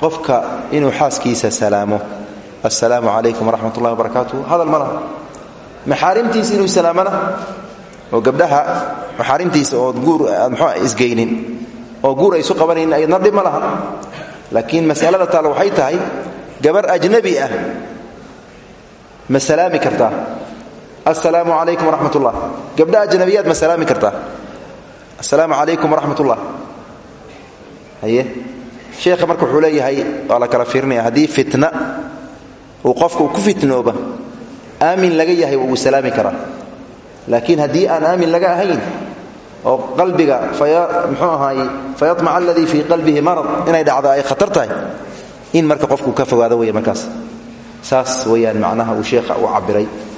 qofka inuu xaaskiisa salaamo assalaamu calaykum waraxmat ullahi wabarakaatuh hadal ma inuu salaamana? Oo gabdhaha maxaarimtiisa ood guur aad muxua isgeynin oo guur aysu qabanaynin ayadna dhib ma laha. Laakiin masalada taale waxay tahay gabar ajnabi ah ma salaami kartaa assalaamu calaykum waraxmat ullah gabdha ajnabiyaad ma salaami kartaa? Assalaamu calaykum waraxmat ullah haye. Sheekha marka wuxuu leeyahay kala fiirinaya haddii fitna uu ku fitnooba aamin laga yahay wuu salaami karaa. Laakiin haddii aan aamin laga ahayn oo qalbiga mxuu ahaay fayamaca aladii fii qalbihi marad inay dhacdo ay khatar tahay in marka qofku ka fogaado wey markaas. Saas weyaan macnaha uu sheekha u cabiray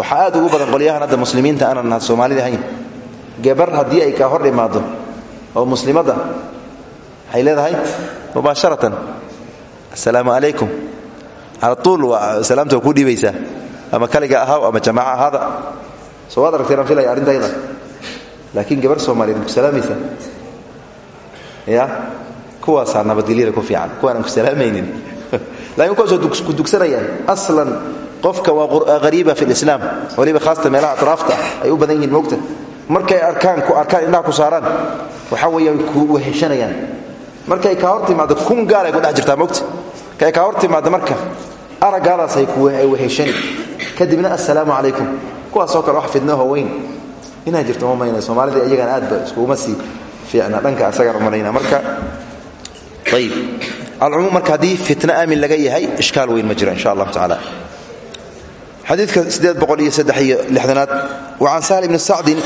waxaa aad ugu badan qolyahan hadda muslimiinta aanan soomaalida ahayn. Gabar haddii ay kaa hor dhimaado oo muslimadda waxay leedahay mubaasharatan assalaamu calaykum cala tuul waa salaamta waa kuu dhiibaysaa ama kaliga ahaw ama jamaaca ahaada. Soo waad aragteen aan filaya arrintayda laakiin gabar soomaaliyeed ku salaamaysa ya kuwaasaa nabadgelyada ku fiican kuwaan aan ku salaamaynin lakiin kuwaasoo ku dugsanayaan aslan qofka waa hariiba fi lislaam waliba haasata meelaha atraafta ay u badan yihiin moogta markay arkaan arkaan indhaha ku saaraan waxaa weeye ku weheshanayaan. Markay kaa hor timaado kun gaalay ku dhex jirtaa moogta markay kaa hor marka araggaadaasay weheshani. Kadibna assalaamu calaykum. Kuwaasoo kale wax fidnaho weyn inaa jirto ma mayna soomaalida iyagan aadba iskuguma sii fiicna. Dhanka asagaan umalayna marka ayib alcumuum marka haddii fitna aamin laga yahay ishkaal weyn ma jiro insha allahu tacaala xadiidka iyo saddex iyo lixdanaad wa can sahl ibni sacdin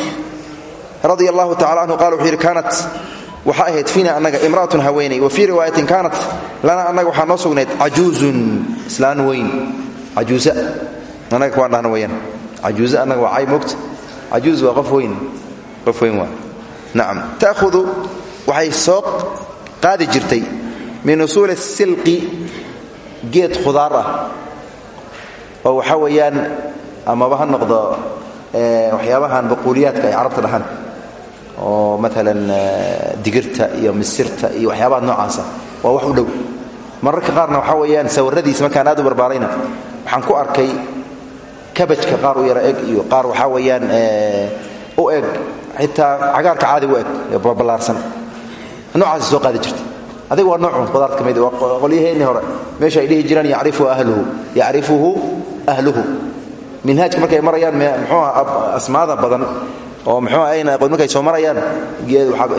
radia allahu tacala canhu qala wuxuu yidhi kaanat waxaa ahayd fiina imra'atun haweeney wa fii riwaayatin kaanat lana annaga waxaa noo sugnayd cajuuzun islaan weyn. Cajuuza annaga kuwaan dhahna weyaan cajuuza annaga waa cay mogta cajuuz waa qof weyn qof weyn waa. Nacam ta'hudu jirtay min usuuli silqi geed khudaar ah oo waxaa weeyaan amaba ha noqdo waxyaabahan baquuliyaadka ay carabta dhahaan. Oo maalan digirta iyo misirta iyo waxyaabaha noocaasa waa wax u dhow. Mararka qaarna waxaa weeyaan sawiradiisa markaan aad barbaarayna waxaan ku arkay kabajka qaar u yara eg iyo qaar waxaa weeyaan u eg xitaa cagaarka caadi u ee ballaarsan. Noocaasa soo qaadi jirta adiga waa noocun qudaarta ka mid waa qolyaheenni hore. Meesha ay dhihi jiraan yacrifuhu ahluhu. Yacrifuhu ahluhu. Minhaajka markay marayaan mxuuha asmaada badan oo aqoon markay soo marayaan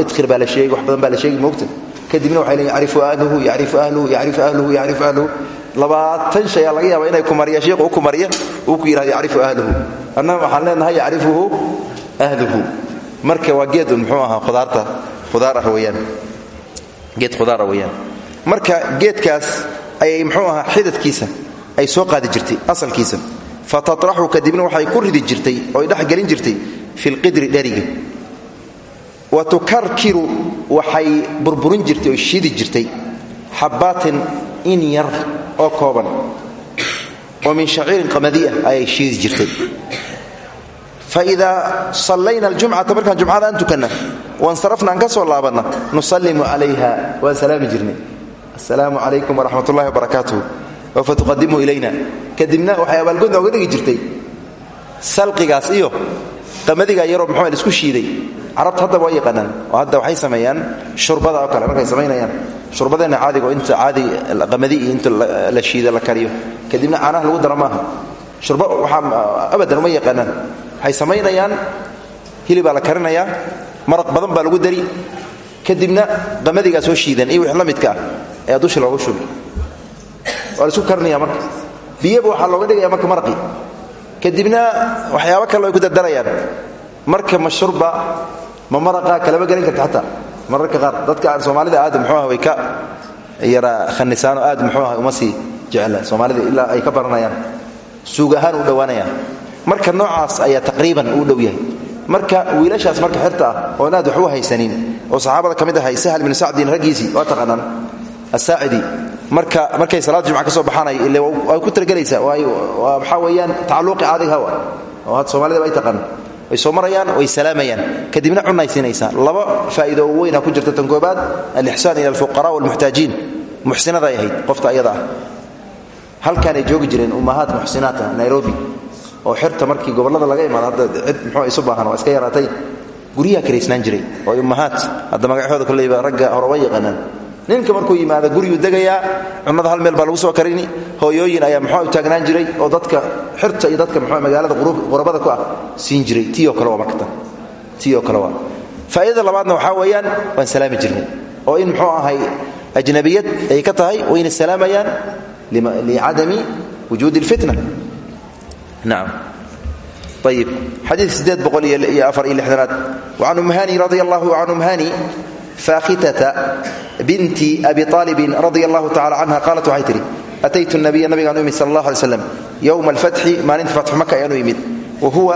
idkhir baa la sheegi wax badan baa la sheegi moogta kadibna waxay leeyiin yacrifu ahluhu yacrifu ahluhu yacrifu ahluhu yacrifu ahluhu. Labaatan shay laga yaaba inay kumariya sheikhu u kumariya uu ku yidhahdo yacrifu ahluhu. Annaga waxaan leenahay yacrifuhu ahluhu. Marka waa geed muxuu ahaa khudaarta khudaar ah weeyaan. Geed khudaar ah weeyaan. Marka geedkaas ayay muxuu ahaa xidadkiisa ay soo qaadi jirtay asalkiisa. Fa tatraxu kadibna waxay ku ridi jirtay ooy dhex gelin jirtay fi lqidri dheriga. Wa tukarkiru waxay burburin jirtay oy shiidi jirtay xabbaatin in yar oo kooban. Oo min shaciirin qamadiah ayay shiidi jirtay. Faidaa sallayna aljumcata markaan jumcada aan tukanna wansarafna aan ka soo laabanna nusallimu calayha waan salaami jirnay. Assalaamu calaykum waraxmat ullahi wabarakaatuh oo fatuqadimu ilayna. Kadibna waxay abaalgudna oga dhigi jirtay. Salqigaas iyo qamadiga yaroo muxuu isku shiiday. Carabta haddaba waa yaqaanaan oo hadda waxay sameeyaan shurbada oo kale markay samaynayaan shurbadeenna caadigo inta caadi qamadi inta la shiida la kariyo. Kadibna caanaha lagu maaha. Shurba waxaa abadan uma yaqaanaan. Waxay samaynayaan hilibaa la karinayaa maraq badan baa lagu dari. Kadibna qamadigaa soo shiidan iyo wix la midka ah ayaa dusha looga shubi waa la isku karinaya marka. Biyaba waxaa looga dhigaya marka maraqii kadibna waxyaabo kale ay ku dardarayaan marka ma shurba ma maraqa kalama gelin karta xataa qaar dadka aan soomaalida aad muxuu ah way ka yara khanisaano aad muxuu ah uma sii soomaalida ilaa ay ka baranayaan. Suug u dhowaanayaan marka noocaas ayaa taqriiban uu dhow yahay. Marka wiilashaas marka xirta ah oon aad wax u haysanin oo saxaabada ka mid ahay sahl binu sacdin raggiisii waa taqaanaan. Asaacidi markay salaad jumca ka soo baxaanay way ku talagelaysaa waxaa weeyaan tacalluqi caadiga hawa oo hadda soomaalida ay taqaan. Way soo marayaan way salaamayaan. Kadibna cunaysiinaysaa. Laba faa'iido weyna ku jirta tan koobaad alixsaan ila alfuqara walmuxtaajiin muxsinaday ahayd qofta ayada ah. Halkaanay joogi jireen ummahaat muxsinaata nairobi oo xirta markii gobollada laga imaado hadda cid muxuu isu baahan waa iska yaraatay. Guryaha karaysnaan jiray oo ummahaat hadda magacooda koleyba ragga horeba yaqaanaan ninka markuu yimaado guryuu degayaa cunnada hal meel baa lagu soo karini hooyooyin ayaa muxuu u taagnaan jiray oo dadka xirta iyo dadka muxuu magaalada qurabada ku ah siin jiray. Tii oo kale waa markatan tii oo kale waa. Faa'iidada labaadna waxaa weeyaan waan salaami jirnay. Oo in muxuu ahay ajnabiyad ay ka tahay wayna salaamayaan licadami wujuudi اlfitna nacam ayib xadiidka sideed boqol iyo afar wacan umhani radi allahu umhani fakhitata binti abi aalibin radi allahu tacala canha qaalat waxay tidhi ataytu nabiya nabigaan u imid sal allah alay slam yowma alfatxi maalinta fatxu maka ayaan u imid wa huwa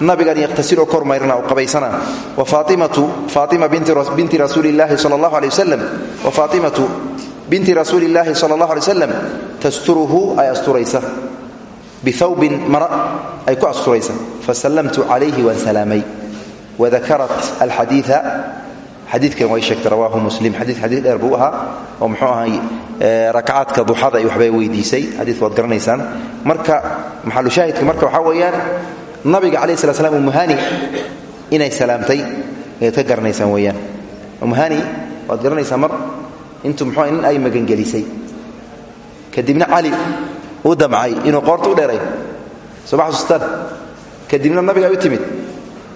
nabigan yaqtasiloo kor mayrna oo qabaysana. Wa faatimatu faatima binti rasuuli llahi sala allahu alay wasalam wa faatimatu binti rasuuli llaahi sala allah alay wasalam tasturuhu ay asturaysa. Bihawbin mara ay ku asturaysa. Fasallamtu calayhi waan salaamay wadakarat alxadiia xadiidkan way sheegtay rawaahu muslim. Xadii xadiid dheer buu ahaa oo muxuu ahay rakacaadka duxada ay waxbay weydiisay. Xadiidka waad garanaysaan. Marka maxalushaahidka marka waxaa weeyaan nabiga calayh slat slam umuhani inay salaamtay ayaad ka garanaysaan weeyaan. Umuhani waad garanaysaa mar intuu muxuu nin ay magangelisay. Kadibna cali u damcay inuu qoorta u dheeray. Soo ma xasuustaan kadibna nabiga ay u timid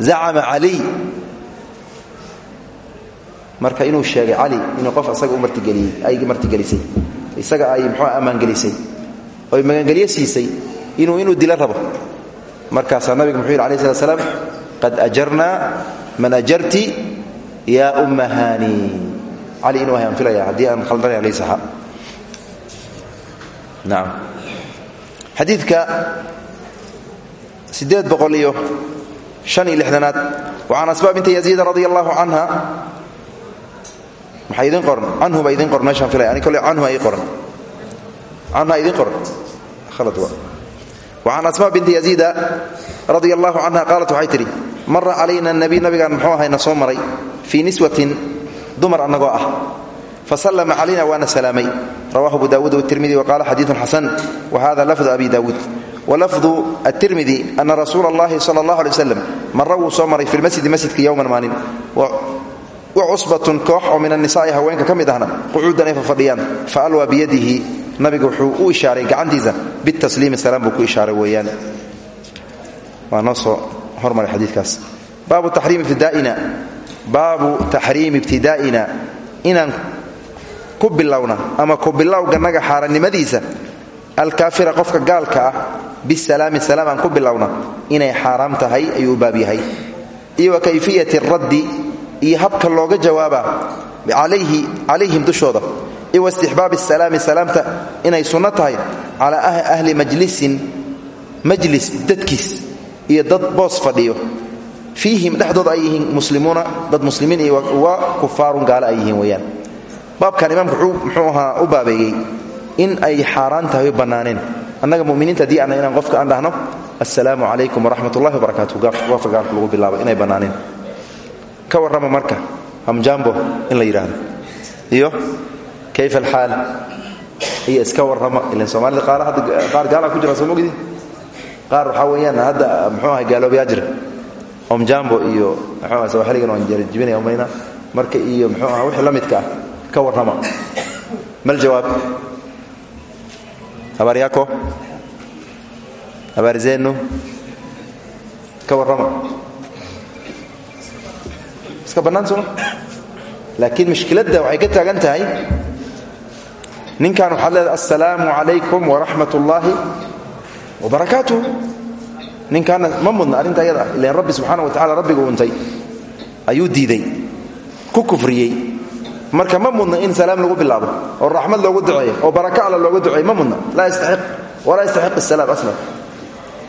zacama caliy marka inuu sheegay cali inuu qof asaga u martigeliyey ay martigelisay. Isaga ay muxuu ammaangelisay. Oy magangelyo siisay inuu inuu dilo rabo. Markaasaa nabiga muxuu yidhi alay slat qad ajarnaa man ajarti yaa umma cali inuu ahay filaya haddii aan khaldanay alay nacam xadiidka siddeed boqol iyo shan iyo lixdanaad wa can asbaa binti yaziida radi allahu maxaa idin qoran canhu baa idin qoran meeshaan filaya ani kole canhu ay qoran canha idin qoran khalad waa. Wa can asmaa binti yaziida radia allahu canha qaalat waxay tidhi mara calayna nabiy nabigaan muxuu ahayna soo maray fii niswatin dumar annagoo ah. Fasallama calayna waana salaamay. Rawahu abu dawuud wtirmidi waqala xadiiun xasan. Wa hada lafdu abi dawuud walafdu atirmidi ana rasuula allahi sala allah alay waslam mara wuu soo maray fi lmasjidi masjidka yowman maalin wa cusbatun koox oo min annisaai haweenka ka mid ahna qucuudan ay fafadhiyaan. Fa alwaa biyadihi nabiga wuxuu u ishaaray gacantiisa bitasliimi salaam buu ku ishaaray weeyaan. Waa noo soo hormaray xadiikaas baabu taxriimi ibtidaa'ina baabu taxriimi ibtidaa'ina inaan ku bilowna ama ku bilowganaga xaarannimadiisa alkaafira qofka gaalka ah bisalaami salaam aan ku bilowna inay xaaraam tahay iyo habka looga jawaaba calayhim dushooda iyo waistixbaabi salaami salaamta inay sunno tahay calaa ahli majlisin majlis dadkiis iyo dad boos fadhiyo. Fiihim dhexdooda ay yihiin dad muslimiin iyo wa kufaarun gaale ay yihiin weyaan baabkan imaamku muxuu ahaa u baabeeyey in ay xaaraan tahay o annaga muminiinta haddii ana qofka aan dhahno assalaamu calaykum waraxmat ullahi wabarakaatu qofka gaalka lagu bilaabo inay bannaaneen ka warrama marka hamjambo in la yidhaahdo iyo kayfa alxaal? Iyo iska warrama ilan soomaalida qaar hadda qaar gaalaa ku jira soo mogdi qaar waxaa weeyaan hadda muxuu ahay gaaloobayaa jira. Omjambo iyo muxuu aha sawaxiligan waan jibinaya umayna. Marka iyo muxuu aha wixii la midka ah ka warrama mal jawaab. Habaar yako habaar zenu ka warrama iska bannaan soma laakiin mushkiladda waxay ka taagan tahay. Ninkan waxaad leedahay assalaamu calaykum waraxmat ullaahi ninkaana ma mudna arrinta ayada ah rabbi subxaana wa tacala rabbigu untay. Ayuu diiday ku kufriyey. Marka ma in salaam lagu bilaabo oo raxmad loogu duceeyo oo baraka alla loogu duceeyo ma mudna. Laa yastaxiq walaa yastaxiq asalaam aslan.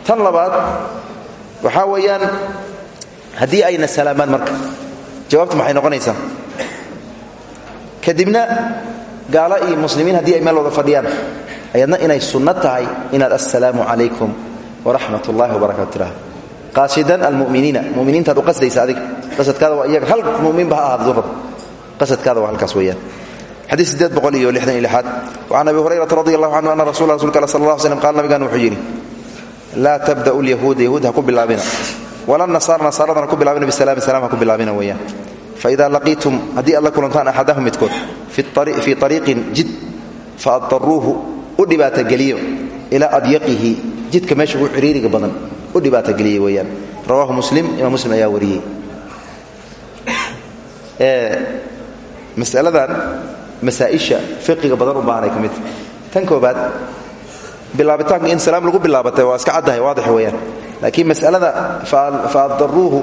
Tan labaad waxaa weeyaan haddii ayna salaamaan marka jawaabtu maxay noqonaysaa kadibna gaalo iyo muslimiin haddii ay meel wada fadhiyaan ayadna inay sunno tahay inaad assalaamu calaykum waraxmat ullahi wabarakatu tiraha qaasidan almuminiina muminiintaad u qasdaysa adiga qasadkaada waa iyaga hal muminba ha ahaado durab qasadkaada waa halkaas weeyaan. Xadiis sideed boqol iyo lixdan iyo lixaad. Wacan abi hurayrata radi allahu canhu ana rasul rasulka al sal allah slm qaal nabigan wuxuu yidhi laa tabda'u lyahuuda yahuud ha ku bilaabina wala nasaara nasaaradana ku bilaabina bisalaami salam ha ku bilaabina weeyaan faida laqiitum haddii aad la kulantaan axadahum midkood fii ariiqin jid faadaruuhu u dhibaatageliyo ilaa adyaqihi jidka meesha ugu ciriiriga badan u dhibaatageliye weeyaan rawaahu muslim imaam muslim ayaa wariyey. Masaladan masaaisha fiqiga badan u baahanay ka midta tan koobaad bilaabitaanka in salaam lagu bilaabatay waa iska caddahay waadix weeyaan laakiin masalada faadaruuhu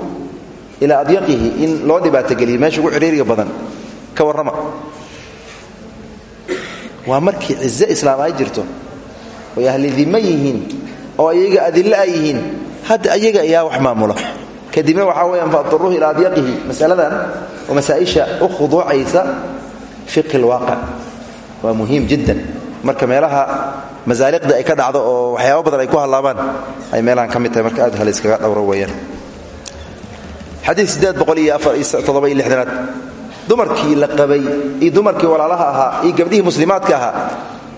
ilaa adyaqihi in loo dhibaatogeliyo meesha ugu ciriiriga badan ka warrama. Waa markii cize islaam ay jirto oy ahlidima yihiin oo ayaga adilo ay yihiin hadda ayaga ayaa wax maamula. Kadibna waxaa weyaan faadaruuhu ilaa adyaqihi masaladan oo masaaisha u khuduucaysa fiqhi lwaaqic waa muhiim jiddan. Marka meelaha masaaliqda ay ka dhacdo oo waxyaaba badan ay ku hallaabaan ay meelahan ka mid tahay. Marka aad halayskaga dhowro iyo lixdanaad. Dumarkii la qabay iyo dumarkii walaalaha ahaa iyo gabdhihii muslimaadka ahaa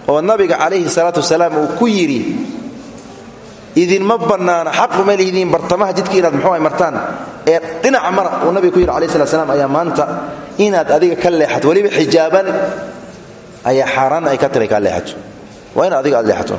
oo nabiga calayhi salaatu wasalaam uu ku yidhi idinma bannaana xaqu ma lihidiin bartamaha jidka inaad muxuu ay martaan? Ee dhinaca mara uu nabiga ku yidhi alayh slat slam ayaa maanta inaad adiga ka leexato. Weliba xijaaban ayaa xaaraan ay ka tiray kaa leexato waa inaad adiga aad leexato.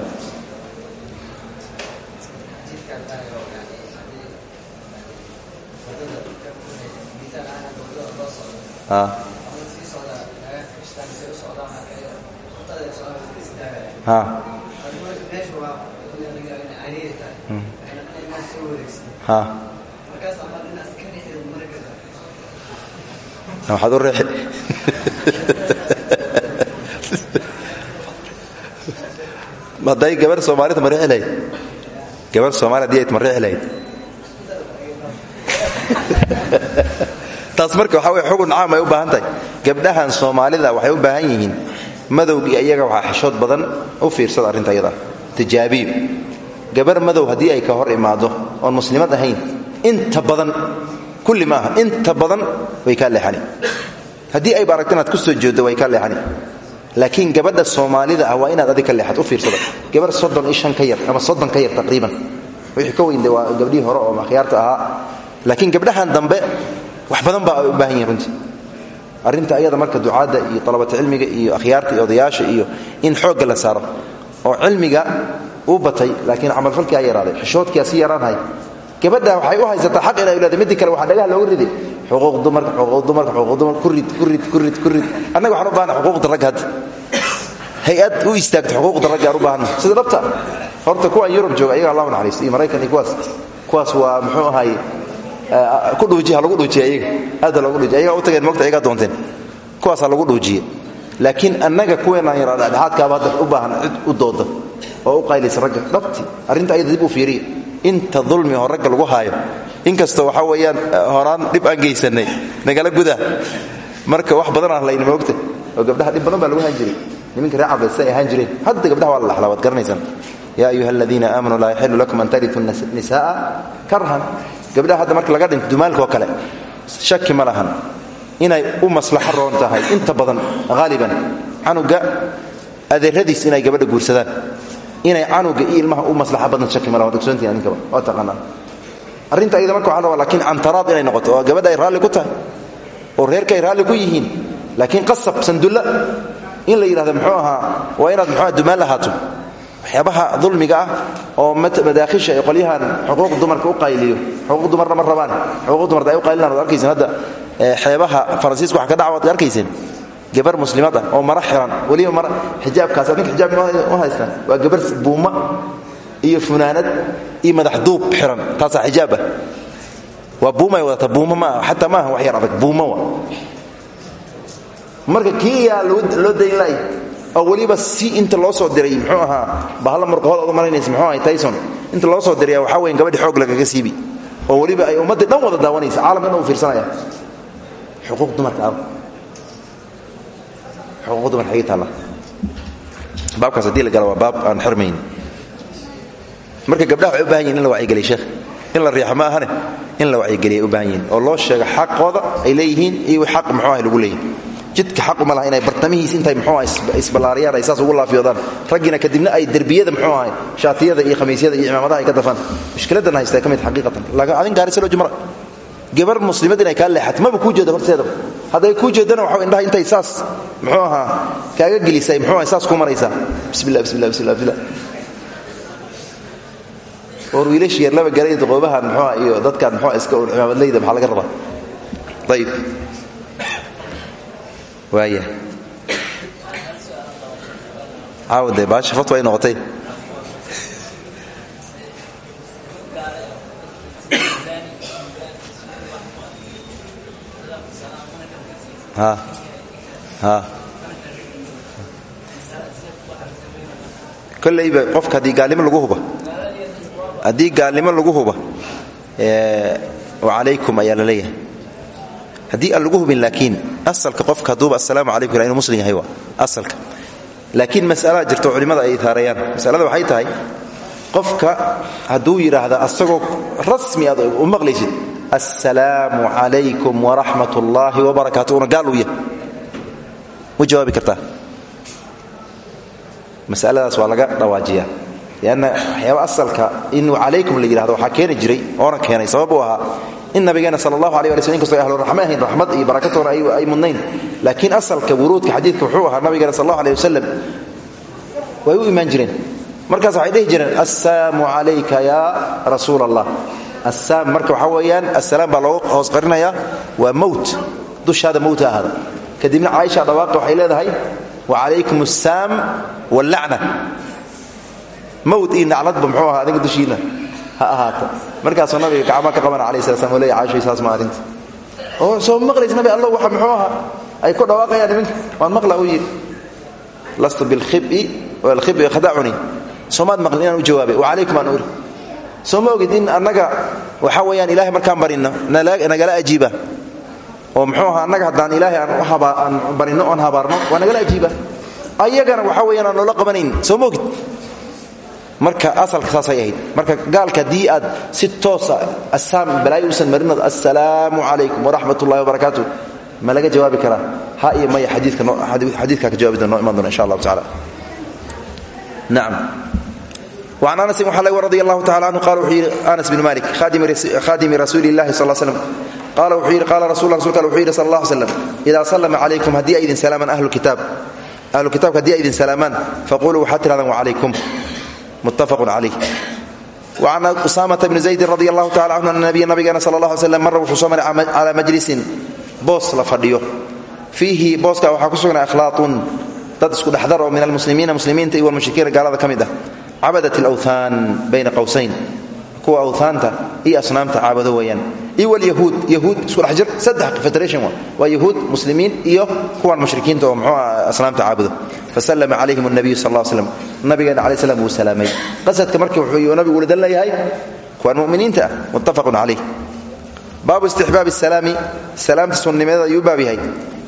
Waxaad u reexi hadday gabar soomaalida ma reexi lahayd gabar soomali haddii ay ma reexi lahayd waxaa weye xugun caam ay u baahan gabdhahan soomaalida waxay u baahan yihiin madowgii iyaga waxaa xishood badan u fiirsada arrinta ayada gabar madow haddii ay ka hor imaado oon muslimad ahayn inta badan kulli maaha inta badan way kaa leexani. Haddii ayba aragta ku soo jooddo way kaa leexani laakiin gabadha soomaalida ah waa inaad adig ka leexad u fiirsada. Gabar soddon iyo shan ka yar ama soddon ka yar taqriiban. Wixii ka weynde waa gabdhihii hore oo akhyaarta ahaa. Laakiin gabdhahan dambe wax badan baa u baahan yihiin runtii. Arrinta ayada marka ducaadda iyo talabata cilmiga iyo akhyaarta iyo odayaasha iyo in xoogga la saaro oo cilmiga uu batay laakiin camalfalkii a yaraaday xishoodkiia si yaraanhay gabadha waxay u haysataa xaq inay leedahay midii kale dhagaha looga riday xuquuq dumarka xuquuq dumarka xuquuq dumarka kurid kurid kurid kurid annaga waxaan u baahana xuquuqda ragga hadda hay'ad istaagto xuquuqda ragga aan u baahana sida dhabta horta kuwan yurub jooga ayaga allahu naxariisto iyo maraykan iyo kuwaas kuwaas waa muxuu ahaay ku dhuujiya ha lagu dhuujiya ayaga. Aada loogu dhuujiya. Ayagaa u tageen mogta ayagaa doonteen. Kuwaasaa lagu dhuujiye laakiin annaga kuweenaan yaraa dhexdhexaadkaaba hadda u baahan u dooda oo u qaylaysa ragga. Dhabti arrinta ayada dib u fiiriya inta dulmi oo ragga lagu haayo. Inkastoo waxaa weeyaan horaan dhib aan geysanay. Nagala guda marka wax badan aan layna moogta oo gabdhaha dhib badan baa lagu haan jiray. Niminka reer cabeed say ahaan jireen. Hadda gabdhaha waa la dhaxlaa waad garanaysaan. Yaa ayuha aladiina aamanuu laa yaxilu lakum an tarituu nisaaa karhan. Gabdhaha hadda marka laga dhinto dumaalkaoo kale shaki ma lahan. Inay u maslaxo roon tahay. Inta badan haaliban canuga adeeradiis inay gabadha guursadaan inay canuga ilmaha u maslaxa badan shaki ma laha waad ogsoontihin adinkaba waa taqaanaan arrinta ayada marka waxaan rabaa lakiin cantaraad inay noqoto gabadha ay raalli ku tahay oo reerka ay raalli ku yihiin. Laakiin qasab sandulla in la yidhahdo muxuu ahaa waa inaad muxuuha dumaan lahaato. Waxyaabaha dulmiga ah oo madaahisha ay qolyahan xuquuq dumarka u qayliyo xuquuq dumarna ma rabaan xuquuq dumarda ay u qaylinaan waad hadda xeebaha faransiiska waxa ka dhaca waad gabar muslimad ah oo mara xiran. Weliba xijaabkaas adinka xijaab u haystaan. Waa gabar buuma iyo funaanad iyo madax duub xiran. Taasaa xijaab ah. Waa buumay wadata buuma maaha xataa maaha wax yar adag buuma wa marka kii yaa loo dayn laay oo si inta loo soo diray muxuu ahaa bahalla murqahood ood malaynaysa muxuu ahay tyson. Inta loo soo diraya waxaa weyn gabadhi xoog lagaga siibi. Oo weliba ay ummaddii dhan wada daawanaysa caalamka dhan u fiirsanaya xuquuq dumarka xuquuq dumarka xagii taalla baabkaas haddii la gala waa baab aan xirmayn marka gabdhaha u baahan yihiin in la wacyigeliya sheekh. In la riixo ma ahane in la wacyigeliya ay u baahan yihiin oo loo sheego xaqooda ay leeyihiin iyo xaq muxuu ah lagu leeyihiin jidka xaquma laha inay bartamihiis intay muxuu ah isballaariyaan ay saas ugu laafiyoodaan raggiina kadibna ay derbiyada muxuu ahay shaatiyada iyo khamiisyada iyo cimaamadaha ay ka dafaan. Mushkiladan haystaa ka xaqiiqatan. Laakiin adin gaarisa loo jumra gabar muslimad inay kaa leexato maba kuu jeedo horteedaba hadday kuu jeedana waxa indhaha intay saas. Muxuu ahaa? Kaaga gelisay muxuu ahay saas ku maraysaa bismillah bismillah bismillah bismillah. War wiilash yar laba garay qoobahan muxuu iyo dadkan muxuu iska ur cimaamadleyda maxaa laga rabaa? Ayib waaya caawa dee fatwa ay kollayba qofka haddii gaalnimo lagu huba haddii gaalnimo lagu huba wacalaykum ayaa la leeyahay. Haddii lagu hubin laakiin asalka qofka hadduuba assalaamu calaykum ila inuu muslim yahay waa asalka. Laakiin mas'alaa jirto culimmada ay itaarayaan masalada waxay tahay qofka hadduu yidhaahda asagoo rasmi aad u maqlaysid assalaamu calaykum waraxmat ullaahi wabarakaatu una gaal uu yahay ma jawaabi kartaa? Masaladaas waa laga dhawaajiyaa. Lanna waxyaaba asalka inuu calaykum la yidhahdo waxaa keeni jiray oona keenay sabab uu ahaa in nabigeena sal allahu alay ali slm inkastoo ay ahluraxme ahayn raxmad iyo barakatoona ay mudnayn. Laakiin asalka wuruudka xadiidka wuxuu ahaa nabigeena sal allahu aleh wasalam way u imaan jireen. Markaas waxay dhihi jireen assaamu calayka yaa rasuul allah assaam marka waxaa weeyaan assalaam baa loogu hoos qarinayaa waa mowt dushaada mowta ahaada kadibna caaisha dhawaaqa waxay leedahay wa calaykum assaam wallacna. Mawd iyo nacladba muxuu ahaa adiga dushiinna ha ahaata markaasuu nabiga gacmaa ka qabana alai sala slam o leya caashay saas ma arrinta oo soo maqlays nabi allow waxa muxuu ahaa ay ku dhawaaqayaan niminka waan maqla uu yidhi. Lastu bilkhibi walkhibi khadacuni soomaad maqlin inaan u jawaabay wacalaykum aan uri soo ma ogid in annaga waxa weeyaan ilahay markaan barinno nagala ajiiba? Oo muxuu ahaa annaga haddaan ilaahay aan barinno oon habaarno waa nagala ajiiba. Ayagana waxa weeyaan aan noola qabanayn. Soo ma marka asalka saasay ahayd. Marka gaalka haddii aad si toosa assaam balaayo usan marinad assalaamu calaykum waraxmat ullahi wabarakaatu. Ma laga jawaabi karaa? Ha iyo maya xadiidkaa ka jawabi doon noo iman an anasin waxa laga radi allahu tacala anhu qala wuxuu yidhi anas bin malik khadimi rasuuli illahi sal sl qaala wuxuu yidhi qala rasul rasulka wuxuu yidhi sal allah slem idaa sallama calaykum haddii ay idin salaamaan ahlu kitaab ahlu kitaabka haddii ay idin salaamaan faquluu waxaad tirahdaan wacalaykum muttafaqun calayh an usaamata bni zaydin radi allahu tacala anhu ana nabiya nabigeena sal allah slem mara wuxuu soo maray calaa majlisin boos la fadhiyo. Fiihi booska waxaa ku sugnay akhlaaqun dad isku dhexdar oo min almuslimiina muslimiinta iyo walmushrikiina gaalada ka mid ah cabadat alawthaan bayna qowsayn kuwa awthaanta iyo asnaamta caabado weeyaan. Iyo walyahuud yahuud isku dhex jir saddex federation waa. Yahuud muslimiin iyo kuwan mushrikiinta oo muxuu ah asnaamta caabudo faslama calayhim الnabiyu sal ll slam nabigeena cala slam wuu salaamay. Qasadka marka wuxuu nabigu ula dan leeyahay kuwaan muminiinta ah muttafaqun calayh. Baabu istixbaabi salaami salaamta sunnimadeeda ayuu baab yahay.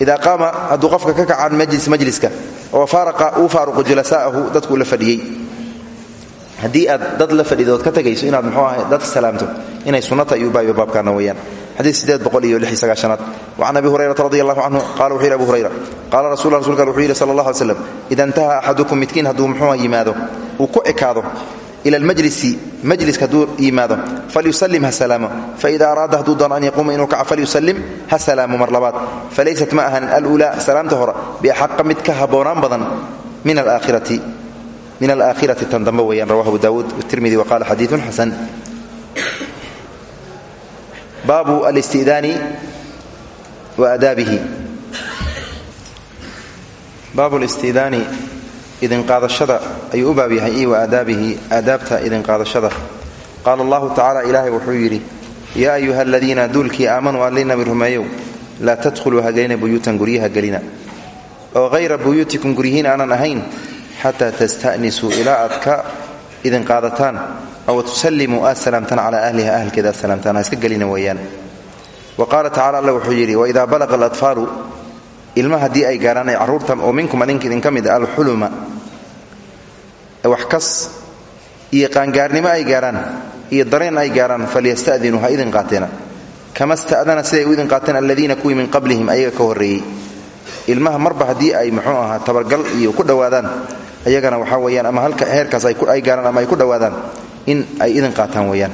Idaa qaama hadduu qofka ka kacaan majlis majliska oo faaraqa uu faaruqu julasaa'ahu dadkuu la fadhiyey haddii aad dad la fadhidood ka tagayso inaad muxuu ahay dad salaamto inay sunnata ayuu baabiyo baabkaana iyo sagaashanaad. Wacan abi hurayrata radi allahu canhu qala wuxuu yidhi abu hurayra qaala rasul rasulka wuxuu yidhi sala allah alay slam ida intaha axadukum yimaado uu ku ekaado ila almajlisi majliska hadduu yimaado falyusallim ha salaamo. Faida araada hadduu doono an yaquuma inuu kaco falyusallim ha salaamo mar falaysat ma ahan alulaa salaamta hore biaxaqa mid ka habboonaan badan min alaakhirati min alaakhirati tan dambe weeyaan rawahu abu daawuud tirmidi waqala xadiidun xasan baabu alistidaani wa aadaabihi baabu listidaani idinqaadashada ayuu u baab yahay iyo wa aadaabihi aadaabta idinqaadashada qaala allahu tacala ilaahay wuxuu yidhi yaa ayuha aladiina duulkii aamanuu allinabi rumeeyow laa tadkhuluu hagelina buyuutan guryaha gelina oo hayra buyuutikum guryihiin ahayn xataa tasta'nisuu ilaa aad ka idinqaadataan aw tusallimuu aad salaamtaan calaa ahliha ahalkeeda aad salaamtaan ha iska gelina weeyaan wa qaala tacala alla wuxuu yidhi waidaa balaqa alatfaalu ilma haddii ay gaarhaan ay carruurtan oo minkum adinka idinka mid a alxuluma wax kas iyo qaangaarnimo ay gaarhaan iyo dareen ay gaarhaan falyasta'dinuu ha idin qaateena kama sta'dana siday u idin qaateen aladiina min qablihim ayaga ka horreeyey ilmaha marba haddii ay muxuu ahaa tabargal iyo ku dhowaadaan. Ayagana waxaa weyaan ama halka heerkaas ay gaaraan ama ay ku dhowaadaan in ay idin qaataan weyaan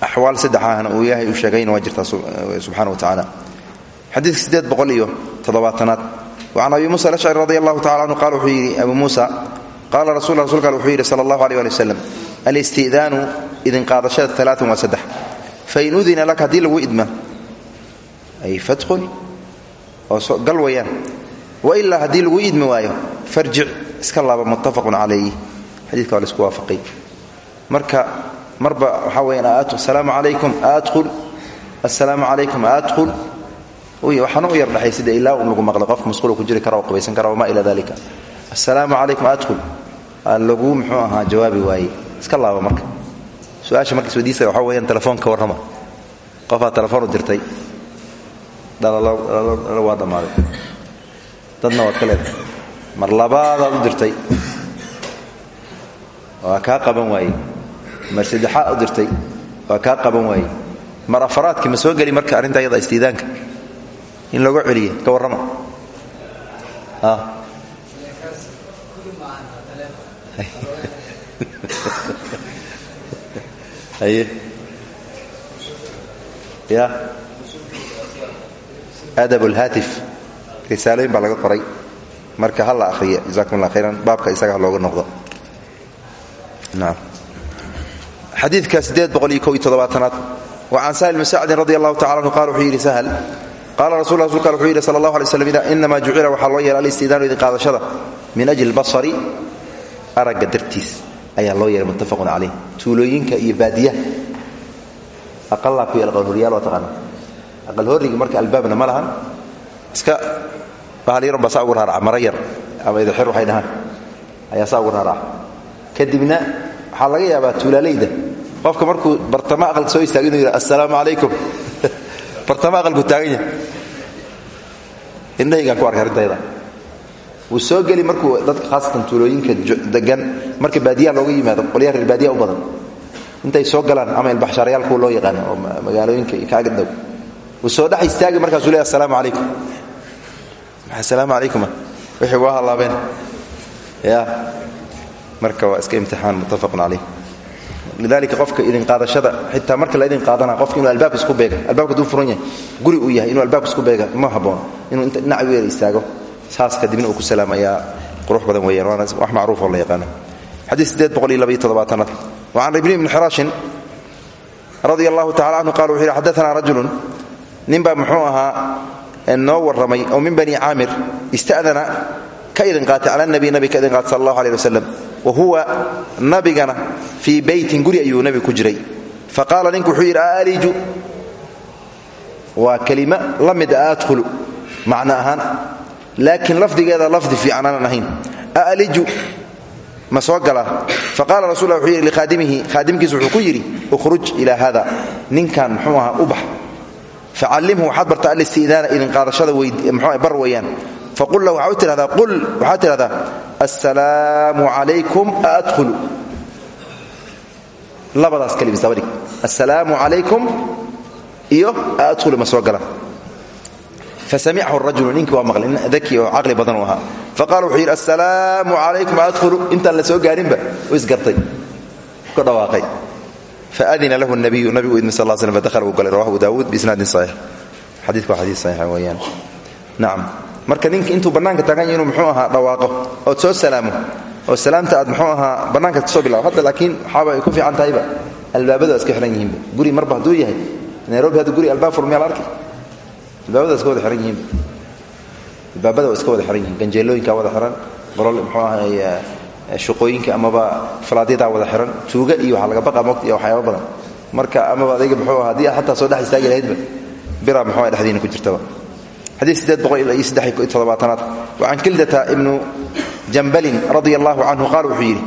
axwaal saddexaahna uu ilaahay u sheegayna waa jirtaa wa tacaala. Xadiidka siddeed boqol iyo toddobaatanaad. Wacan abi muusa alashcri radi allahu tacala canhu qaal wuxuu yidhi abu muusa qaala rasul rasulka wuxuu yidhi sala allahu aleh ali wasalam alisti'daanu idinqaadashada alaatan waa saddex. Fain udina laka haddii lagu idma ay fadkhul oo gal wayaan. Wailaa haddii lagu idmi waayo farjic iska laaba muttafaqun calayh xadiidka waa la isku waafaqay. Marka marba waxaa weyaan asalaamu calaykum aadkhul assalaamu calaykum aadkhul waxaana u yar dhexay sida ilaa un lagu maqlay qofka masquula ku jiri kara oo qabaysan kara wamaa ilaa dalika assalaamu calaykum adkhul aa lagu muxuu ahaa jawaabi waaye. Iska laaba marka. Su'aasha markas weydiisa waxaa weyaan telefoon ka warrama qofaa telefoon u dirtay dhalalo waa dhammaaday dadna waad mar labaadaad u dirtay. Waa kaa qaban waaye mar saddexaad u dirtay. Waa kaa qaban waaye mar afaraadkii ma soo geli marka arrinta ayada istiidaanka. In looga celiya ka warrama haye. Ya adab lhaatif risaalooyin baa laga qoray. Marka ha la ahriya jazakum allah khayran baabka isaga looga noqdo. Xadiidka toddobaatanaad. Wa can sahil bn sacdin radi allahu tacala anhu qala wuxuu yidhi sahal. Qaala rasul rasulka wuxuu yidhi sala allah alay slam inamaa jucila waxaa loo yeelay alistidaanu idin qaadashada min ajli basari aragga dartiis ayaa loo yeelay muttafaqun calayh. Tuulooyinka iyo baadiyaha. Aqallaa ku yaal aqalhoryaal waa taqaana aqalhorriga marka albaabna ma iska bahal yaron baa saa ugu ama idixir waxay dhahaan ayaa saa ugu kadibna waxaa laga yaabaa tuulaalayda qofka markuu bartama aqalka soo istaago inuu yidha assalaamu calaykum bartama aqalku taagan yahay. Ku arkay arrintayda wuu soo geli markuu dadka khaasatan tuulooyinka degan marka baadiyaha looga yimaado qolyaha baadiyaha u badan. Intay soo galaan ama ilbaxshaarayaal loo yaqaano oo magaalooyinka kaaga dhow wuu soo dhex istaagi markaasuu leey assalaamu calaykum. Assalaamu calaykum. Wixii waa hallaabeen. Ya marka waa iska imtixaan muttafaqun calayh. Lidalika qofka idin qaadashada xitaa marka la idin qaadana qofka inuu albaabka isku beega albaabka duu furan yahay guri uu yahay inuu albaabka isku beega ma habboon. Inuu inta dhinac u istaago saas kadibna uu ku salaam ayaa badan weeyaan waana wax macruuf oo la yaqaano. Xadiis sideed boqol iyo labaiyo toddobaatanaad wa can ibni ibni xiraashin radia allahu tacala canhu rajulun ninbaa muxuu ahaa noo warramay oo min bani caamir ista'dana ka idin qaatay cala nabi nabi ka idin qaatay sala allahu aleyh wasalam wa huwa nabigana fii beytin guri ayuu nabigu ku jiray. Fa qaala ninku wuxuu yidhi aaliju waa kelima la mid a adkhulu macno ahaan. Lafdigeeda lafdi fiican aanan ahayn aaliju ma soo gala. Faqala rasul wuxuu yidhi lihaadimihi wuxuu ku yidhi ukhruj ilaa hada ninkan muxuu ahaa bax facallimhu waxaad bartaa alisti'daana idin qaadashada mxu bar weeyaan. faqul lahu waxaa tidhahdaa qul waxaad tidhahdaa assalaamu calaykum aadkhulu labadaas kelimis daba dhig assalaamu calaykum iyo aadkhulu ma soo gala fasamicahu rajulu ninkii waa maqlay nin daki oo caqli badan u ahaa faqala wuxuu yidhi assalaamu calaykum aadkhulu intaan la soo gaarinba u isgartay ku dhawaaqay faadina lahu nabiyu nabigu idmi sal slam fadahla wuu galay rawahu daawuud biisnaadin saxiix xadiidku waa xadiis saxiixa weeyaan nacam marka ninka intuu bannaanka taagan yahy inuu muxuu ahaa dhawaaqo ood soo salaamo oo salaamta aad muxuu ahaa bannaanka ka soo bilabo hadda laakiin waxaaba ay ku fiican tahayba albaabadu waa iska xihan yihiinba guri marba hadduu yahay nairobi hadda guri albaab fur miyaa la arki albaabada iska wada xihan yihiinba albaabada waa iska wada xihan yihiin ganjeelooyinkaa wada xihan qolol muxuu ahay shaqooyinka amaba falaadyada wada xihan tuuga iyo waxaa laga baqa iyo waxyaaba badan. Marka amaba adayga muxuu aha haddii soo dhex istaagi lahaydba bira muxuu dhexdiina ku jirtaba xadiis sideed boqol iyo saddex iyo toddobaatanaad. Wa can kildata ibnu jambalin radia allahu canhu qaal wuxuu yidhi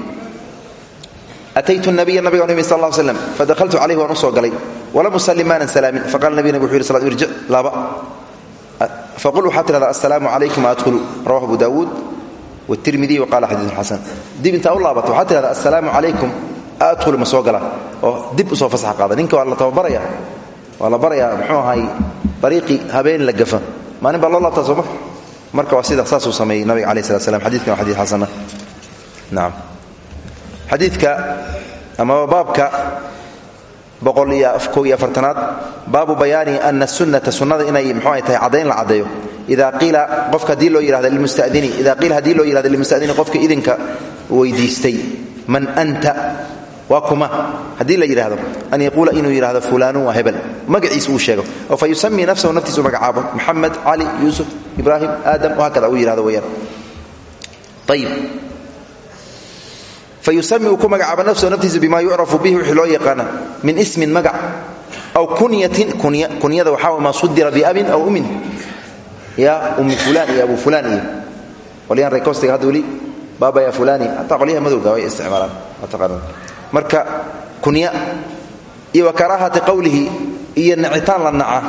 ataytu nabiya nabiga imi sal l slam fadahaltu calayhi waan u soo galay. Walam usallim maanan salaamin faqala nabig wuxu yhi sl irjic laaba. Faqul waxaa tidhahdaa assalaamu calaykum adkhulu. Rawahu abu daawuud wtirmidiy waqala xadiiun xasan dib intaa u laabato waxaa tidhahdaa assalaamu calaykum adkhulu ma soo gala oo dib u soo fasax qaada ninka waa la tababaraya waa la barayaa muxuu ahay ariiqii habeen la gafa maalin baa loo laabtaa sooma marka waa sida saasuu sameeyey nabiga alai slat slam xadidkan waa xadii xasana nacam xadiidka amaba baabka boqol iyo kow iyo afartanaad. Baabu bayaani ana sunnata sunnada inay mxuu ay tahay caddayn la caddeeyo. Ida qiila qofka haddii loo yihahdo lilmustadini ida qiila haddii loo yihahdo lilmustadini qofka idinka weydiistay man anta? Waa kuma. Haddii la yidhaahdo an yaquula inuu yidhahdo fulaanun waa hebel. Magaciisa uu sheego. Fa yusamii nafsahu naftiisu magacaabo. Maxamed cali yuusuf ibraahim aadam hakada uu yidhahdo weyaan ayib fa yusami uu ku magacaabo nafsahu naftiisa bima yucrafu bihi wixii loo yaqaana min ismin magac aw kunyatin kunya kunyada waxaa ma sudira biabin aw umin. Ya ummi fulaan iyo abu fulaan iyo. Qolyahan rekostiga hadda weli baaba ya fulani hataa qolyaha madowga way isticmaalaan mataqaanaan marka kunya iyo wa karaahati qowlihi iyo nacitaan la naca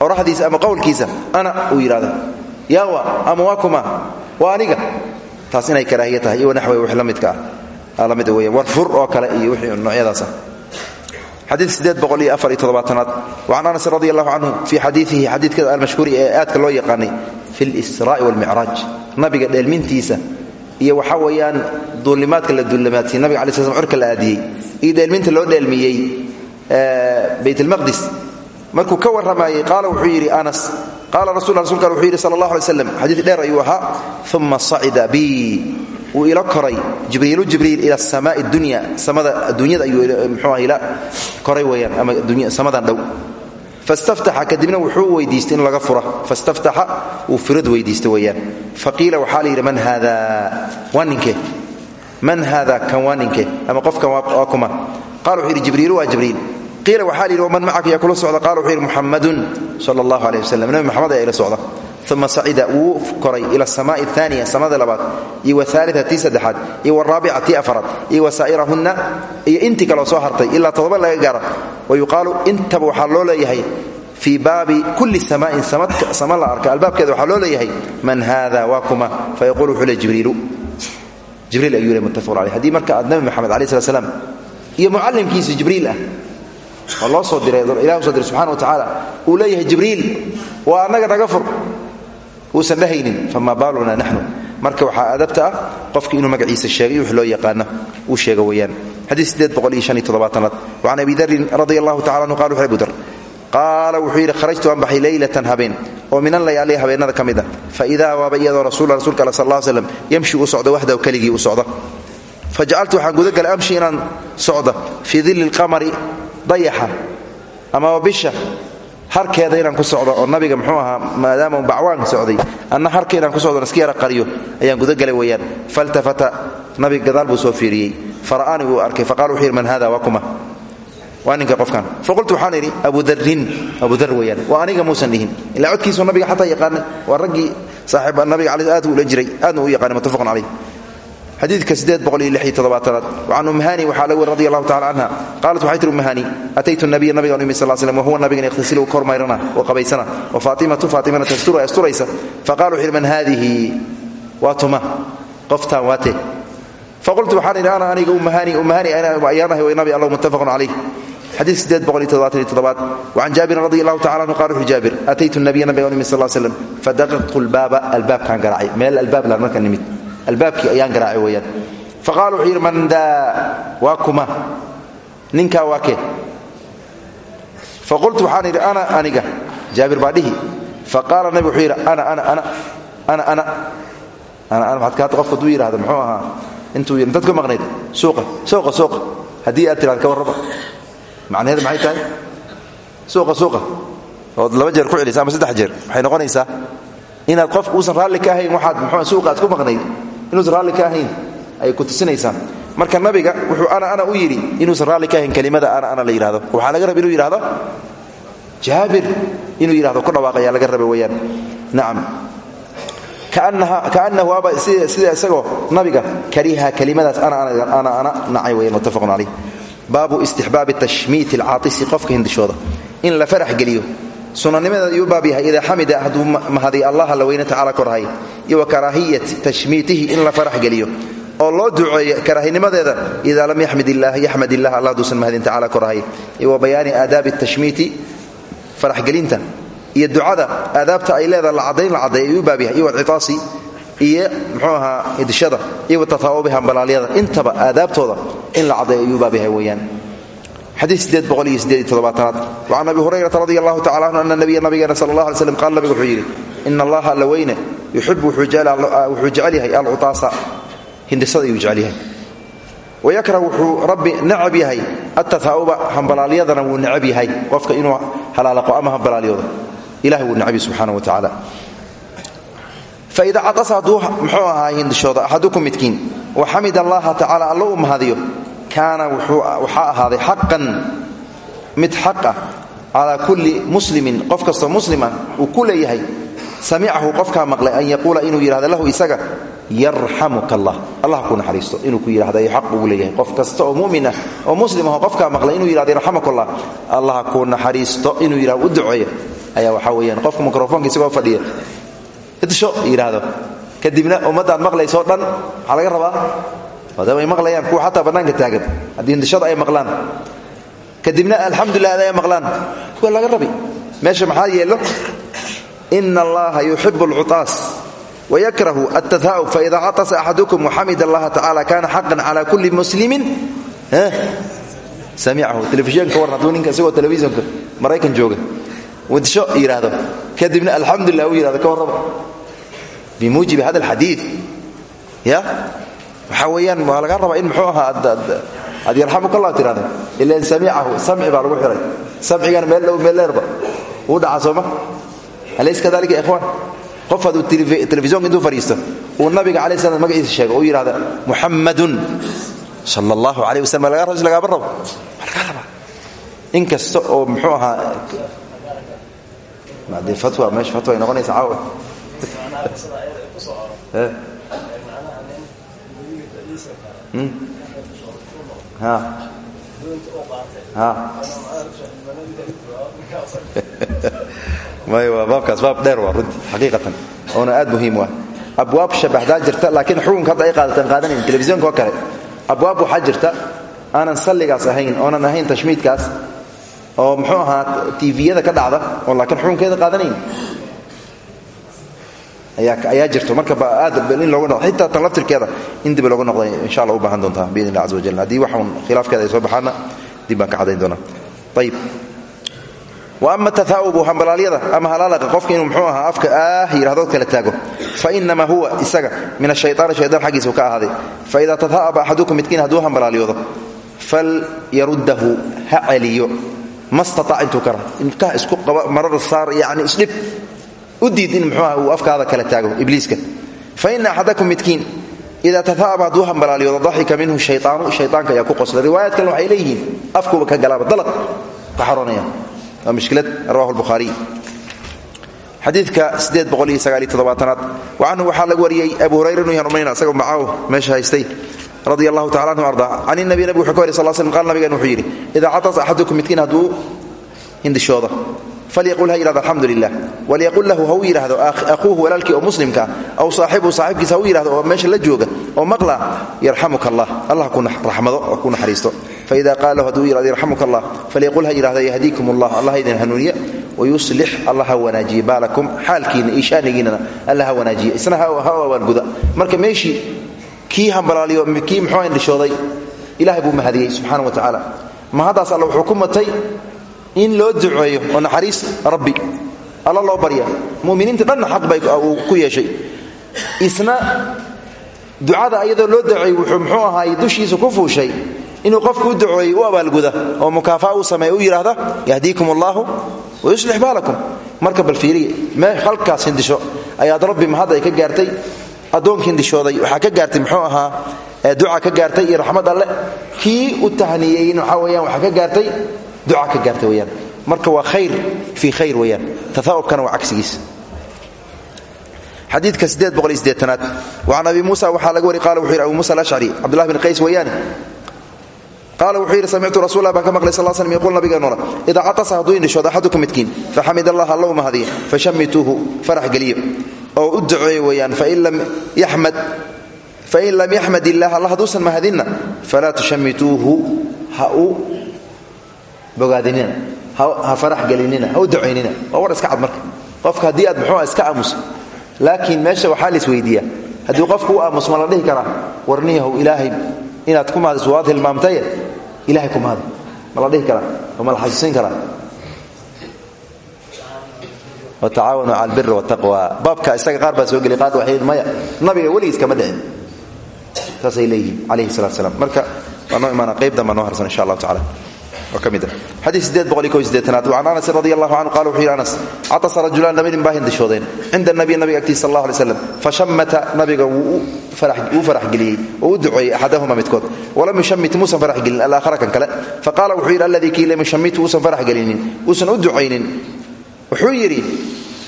oraxdiisa ama qowlkiisa ana uu yidhahdo yawa ama waa kuma waa aniga. Taas inay karaahiya tahay iyo naxwe wix la midka ah la mid weya warfur oo kale iyo wixii noocyadaas ah toddobaatanaad. Wacan anas radi allahu canhu fii xadiidihi xadiidkada almashhuuri ee aadka loo yaqaanay fi lisraa'i walmicraaj nabiga dheelmintiisa iyo waxa weeyaan duulimaadka la duulimaadsiy nabiga ala sl cirka la aadiyey. Iyo dheelminta loo dheelmiyey bayt almaqdis markuu ka warramayey qaala wuxuu yidhi anas qaala rasul rasulka wuxuu yidhi xadiid dheer ayuu ahaa uma sacida bi wuu ila koray jibriilu jibriil ila samaai dunya samada adduunyada ayuu mxuuah ila koray weyaan ama samadan dhow. Fastaftaxa kadibna wuxuu weydiistay in laga fura fastaftaxa wuu firad weydiista weyaan faqiila waxaa la man haada? Waa man haada? Kan waa ama qofkan waa kuma qala wuxuu yidhi jibriilu jibriil. Qiila waxaa la yidhi waman macaka yaa kula socda? Qala wuxuu yidhi muxamadun sala allahu aleyh wasalam nabi maxamed uma sacida wuu koray ila asamaai aaniya samada labaad iyo waalia tii saddexaad iyo waraabica tii afaraad iyo wasaa'irahunna iyo intii kaloo soo hartay ilaa todoba laga gaara wa yuqaalu intaba waxaa loo leeyahay fii baabi kulli samaain sama la arka albaabkeeda waxaa loo leeyahay man hada waa kuma fayaquulu wuxuu le jibriilu jibriil ayuu le muttafaqun caleyh haddii marka aad nabi maxamed alai slat slam iyo mucallimkiisa jibriil ah oo loo soo diray ilah soo diray subxana wa tacaala uu leeyahay jibriil waa annaga naga fur uusan dhahaynin fama baaluna naxnu. Marka waxaa adabta ah qofki inuu magaciisa sheegay wix loo yaqaano uu sheego weyaan toddobaatanaad. Wacan abi darin radi allahu tacala anhu wuxu abu dar qaala wuxuu kharajtu aan baxay leylatan habeen. Oo min allayaali habeennada ka mid a fa idaa waaba iyadoo rasuula rsulka al sal slam yamshi uu socdo waxdahu keligii uu socda fa jacaltu waxaan gudagalay amshi inaan socda fii dilli lqamari dayaxa amaba bisha harkeeda inaan ku socdo oo nabiga mxuu ahaa maadaama u bacwaan socday anna harka inaan ku socdo iska yara qariyo ayaan gudagalay weyaan faltafata nabiga gadaal buu soo fiiriyey. Fara'aani wuu arkay faqala wuxuu yidhi man hada waa kuma. Waa qofkan. Faqultu waxaan idhi abudarin abudar weyaan waa aniga muusan dhihin. Ilaa codkiisu nabiga xataa yaqaanay waa raggii saaxiib nabiga aad ula jiray aadna u yaqaanay muttafaqun caleyh xadiidka toddobaatanaad. Wacan umhani waxaa laga weri radi allahu tacala canha qaalat waxay tihi umhani ataytu nabiya nabiga imi sal slm wahuwa nabigan yakhtasilu kor mayrana oo qabaysana. Wa faatimatu faatimana tasturu asturaysa. Faqala wuxu yidhi man haadihi? Waa tuma qoftaan waate. Faqultu waxaan idhi ana aniga umahani umahani ayaanahay way nabi allah muttafaqun calayh wacan jaabirin radi allahu tacala anhu qala wuxu jaabir ataytu nabiya nabiga imi sal slam fadaqaqtu lbaaba albaabkaan garaacay. Meel albaab laan marka nimid albaabkii ayaan garaacay weyaan faqala wuxuu yidhi kuma. Ninkaa waa kee. Faqultu waxaan ana aniga. Jaabir baa dhihi. Faqaala nabi wuxuu yidhi ana ana ana ana ana. Kaata qofka hadduu yidhahdo muxuu ahaa? Intuu dad ka suuqa suuqa suuqa. Haddii aad tidhahdo ka warraba. Macnaheedu maxay tahay? Suuqa suuqa. Ood laba jeer ku celisa ama saddex jeer waxay noqonaysaa? Inaad qof uusan raalli ka ahayn waxaad muxuu suuqa aad ku maqnayd inuusan raalli ka ahayn ayay ku tusinaysaa marka nabiga wuxuu ana ana u yidhi inuusan raalli ka ahayn kelimada ana ana la yidhahdo waxaa laga raba inuu yidhahdo jaabir inuu yidhahdo ku dhawaaq ayaa laga raba weyaan nacam kaanahu aba sida isagoo nabiga kariha kelimadaas ana ana nacay weyan muttafaqun calayh baabu istixbaabi tashmiiti alcaatisi qofka hindishooda. In la farax geliyo sunanimadeeda iyuu baab yahay idaa xamida hadduu mahadiy allah la weyne tacala korhay iyo wa tashmiitihi in la farax geliyo oo loo duceeyo karaahinimadeeda idaa lam yaxmid illaah yaxmad illah allah haduusan mahadin iyo wa bayaani aadaabi tashmiiti faraxgelinta iyo ducada aadaabta ay leedaha la cadayn la cadeey ayuu baab yahay iyo wacitaasi iyo mxuu iyo watafaawubi hambalaalyada intaba aadaabtooda in la cadeey ayuu baab an abi hurayrata radi allahu tacala anhu ana nabiya nabigeena sal allah alay slam qaal nabigu wuxuu yidhi ina allaha alla weyne yuxibu wuxuu jecel yahay alcutaasa hindisada ayuu jecel yahay wayakrah wuxuu rabbi necab yahay atataauba hambalaalyadana wuu necab yahay qofka inuu halaalaqo ama hambalaalyooda ilahay wuu necab subxaana wa tacaala faida caasa hadduu muxuu ahaa hindishooda axadukum midkiin waxamid allaha tacala alla uu mahadiyo kaana waxaa ahaaday xaqan mid xaq ah calaa kulli muslimin qof kastoo muslima uu ku leeyahay samicahu qofkaa maqlay an yaquula inuu yidhahdo lahu isaga yarxamuka allah allah ku naxariisto inuu ku yidhahdo ay xaq ugu leeyahay. Qof kasta oo mumin ah oo muslim aho qofkaa maqlay inuu yidhahdo yarxamuka allah ku naxariisto inuu yidhahdo u duceeyo ayaa waxaa weeyaan qofka dhan waxaa laga rabaa maadaama ay maqlayaan kuwa xataa bannaanka taagan. Haddii hindishada ay maqlaan. Kadibna alxamdulilah ad ay maqlaan. Kuwa laga rabi. Meesha maxaa yeelo? Ina allaha yuxibu alcutaas wayakrahu altathaa'ub faida catasa axadukum waxamid allaha tacala kana xaqan cala kulli muslimin samicahu telefishinka warn hadduu ninka isagoo telefisonka maraykan jooga. Wadsho yidhaahdo kadibna alxamdulilah uu yidhahdo ka warraba. Bimuujibi hada alxadiid ya waxaa weeyaan waa laga rabaa in muxuu ahaa aad yarxamuka allah tirahda ilan samicahu samci baa lagu xihay samcigana meel dhow meel dheerba wuu dhacaa sooma alaysa kadalika ya ikhwaan qof hadduu telefisonka intuu fadhiisto uu nabiga calai slam magaciisa sheego uu yidhahda muxammadun sala allahu calayh wasalam laga ras lagaaba rabo. Waa laga rabaa. In kasta oo muxuu ahaa dee fatwa meesha fatwa ay noqonaysa caawa may waa baabkaas baab dheer waa runtii xaqiiqatan. Oona aad muhiim ah. Abwaab shabahdaa jirta laakiin xukunka hadda ay qaadataan qaadanayn telefisonka kale. Abwaab waxaa jirta aanan salligaas ahayn oonan ahayn tashmiidkaas oo muxuu ahaa tviyada ka dhacda oo laakiin xukunkeeda qaadanayn ayaa jirto. Marka aad in loogu noqdo. Xitaa tan laftirkeeda in dib loogu noqday insha allah u baahan doontaa biidn illah caz wajal haddii waxuun khilaafkeeda ay soo baxaana dib baan ka cadayn doonaa. Ayib wa ama tahaawubu hambalaalyada ama halaalaqa qofka inuu mxuu ahaa afka ah yidhahdo kala taago. Fa inamaa huwa isaga min ashayaan shayaan xaggiisuu ka ahaaday. Fa idaa taha'aba axadukum midkiin hadduu hambalaalyoodo fal yaruddahu ha celiyo. Ma staaac intuu kara inta isku qaba marar saar yani isdhib u diid in muxuuah uu afkaada kala taago ibliiska. Fa ina axadakum midkiin ida tathaaba hadduu hambalaalyoodo daxika minhu shayaanu shayaanka ayaa ku qosla. Riwaayaad kalena waxay leeyihiin afkuuba ka galaaba dalaq ka xaroonaya. Waa mushkilad rawahu lbukhaariy xadiidka aad wacanhu waxaa laga wariyey abu hurayra inu yanumayna isagoo macaaw meesha haystay. Radi allahu tacala anhu arda. Can inabi nabig wuxuu ka wary sal slam qaal nabigan wuxuu yidhi idaa catasa axadukum midkiin hadduu hindishooda falyaqul ha yidhahdo alxamdu lilah walyaqul lahu ha u yidhaahdo aquuhu walaalkii oo muslimkaa aw saaxibuhu saaxibkiisa ha u yidhahdo oo meesha la jooga oo maqla yarxamuka allah allah ku raxmado oo ku naxariisto faida qaala lahu hadduu yidhahdo yarxamuka allah falyaqul ha yidhahdo yahdiikum allah allah idin hanuuniya wayuslix allah ha wanaajiye baalakum xaalkiinna iyo marka meeshii kii hambalaaliyo kii muxuu indhishooday ilahay buu mahadiyey subxaana wa tacaala mahaddaas alla wuxuu in loo duceeyo oo naxariis rabbi alla loo barya. Muminiinta dhanna xaq bay ku yeeshay. Isna ducada iyadoo loo duceey wuxuu muxuu ahaay dushiisa ku fuushay inuu qofku u duceeyey u abaalguda oo mukaafa'a uu sameeya u yidhaahda yahdiikum allaahu wayuslix baalakum. Marka bal fiiriya mee halkaas hindisho ayaad rabbi mahad ay ka gaartay addoonkii hindishooday waxaa ka gaartay muxuu ahaa duca ka gaartay iyo raxmad alle. Kii u tahniyeeyin waxaa weyaan waxaa ka gaartay duca ka gaartay weyaan marka waa khayr fii khayr weyaan tahaa'ubkana waa cagsigiisa xadiidka sideetanaad wacan abi muusa waxaa laga wari qala wuxuu yidhi abu muusa alashcari cabdullahi bin qays weeyaane. Qaala wuxuu yidhi samictu rasulah baan ka maqlay sal slm yaquul nabigeenoola idaa catasa hadduu indhishoodo axadukum midkiin faxamid allah alla u mahadiya fashamituuhu farax geliyo. Oo u duceeyo weeyaan fain lam yaxmad illaah alla hadduusan mahadinna falaa tushamituuhu ha u bogaadinina ha farax gelinina ha u ducaynina waa war iska cad marka. Qofka haddii aad muxuua iska aamuso laakiin meesha waxaa lais weydiiyaa. Haddii qofku u aamus ma la dhihi karaa warniyahow ilaahay inaad ku mahadiso waad hilmaamtaye ilahay ku mahadi ma la dhihi karaa oo ma la xasuusin karaa. Watacaawanuu cala albiri wataqwa baabka isaga qaar baa soo geliy qaar waxay maya nabiga weligiis kama dhicin. Saasay leeyihiin calayhi salatu salaam. Marka waa noo imaana qayb danbaa noo harsan insha allahu tacala sideetanaad. Wacan anasin radi allahu canhu qala wuxuu yidhi anas catasa rajulaan laba nin baa hindishoodeen cinda nabiy nabiga agtiisa sal allah alay slam fashamata nabiga wuu farax geliyey. Oo u duceeyey axadahuma midkood walam yushamit muusan farax gelin alaakhara kan kale. Faqaala wuxuu yidhi alladii kii lam yushamit uusan farax gelinin. Uusan u ducaynin. Wuxuu yidhi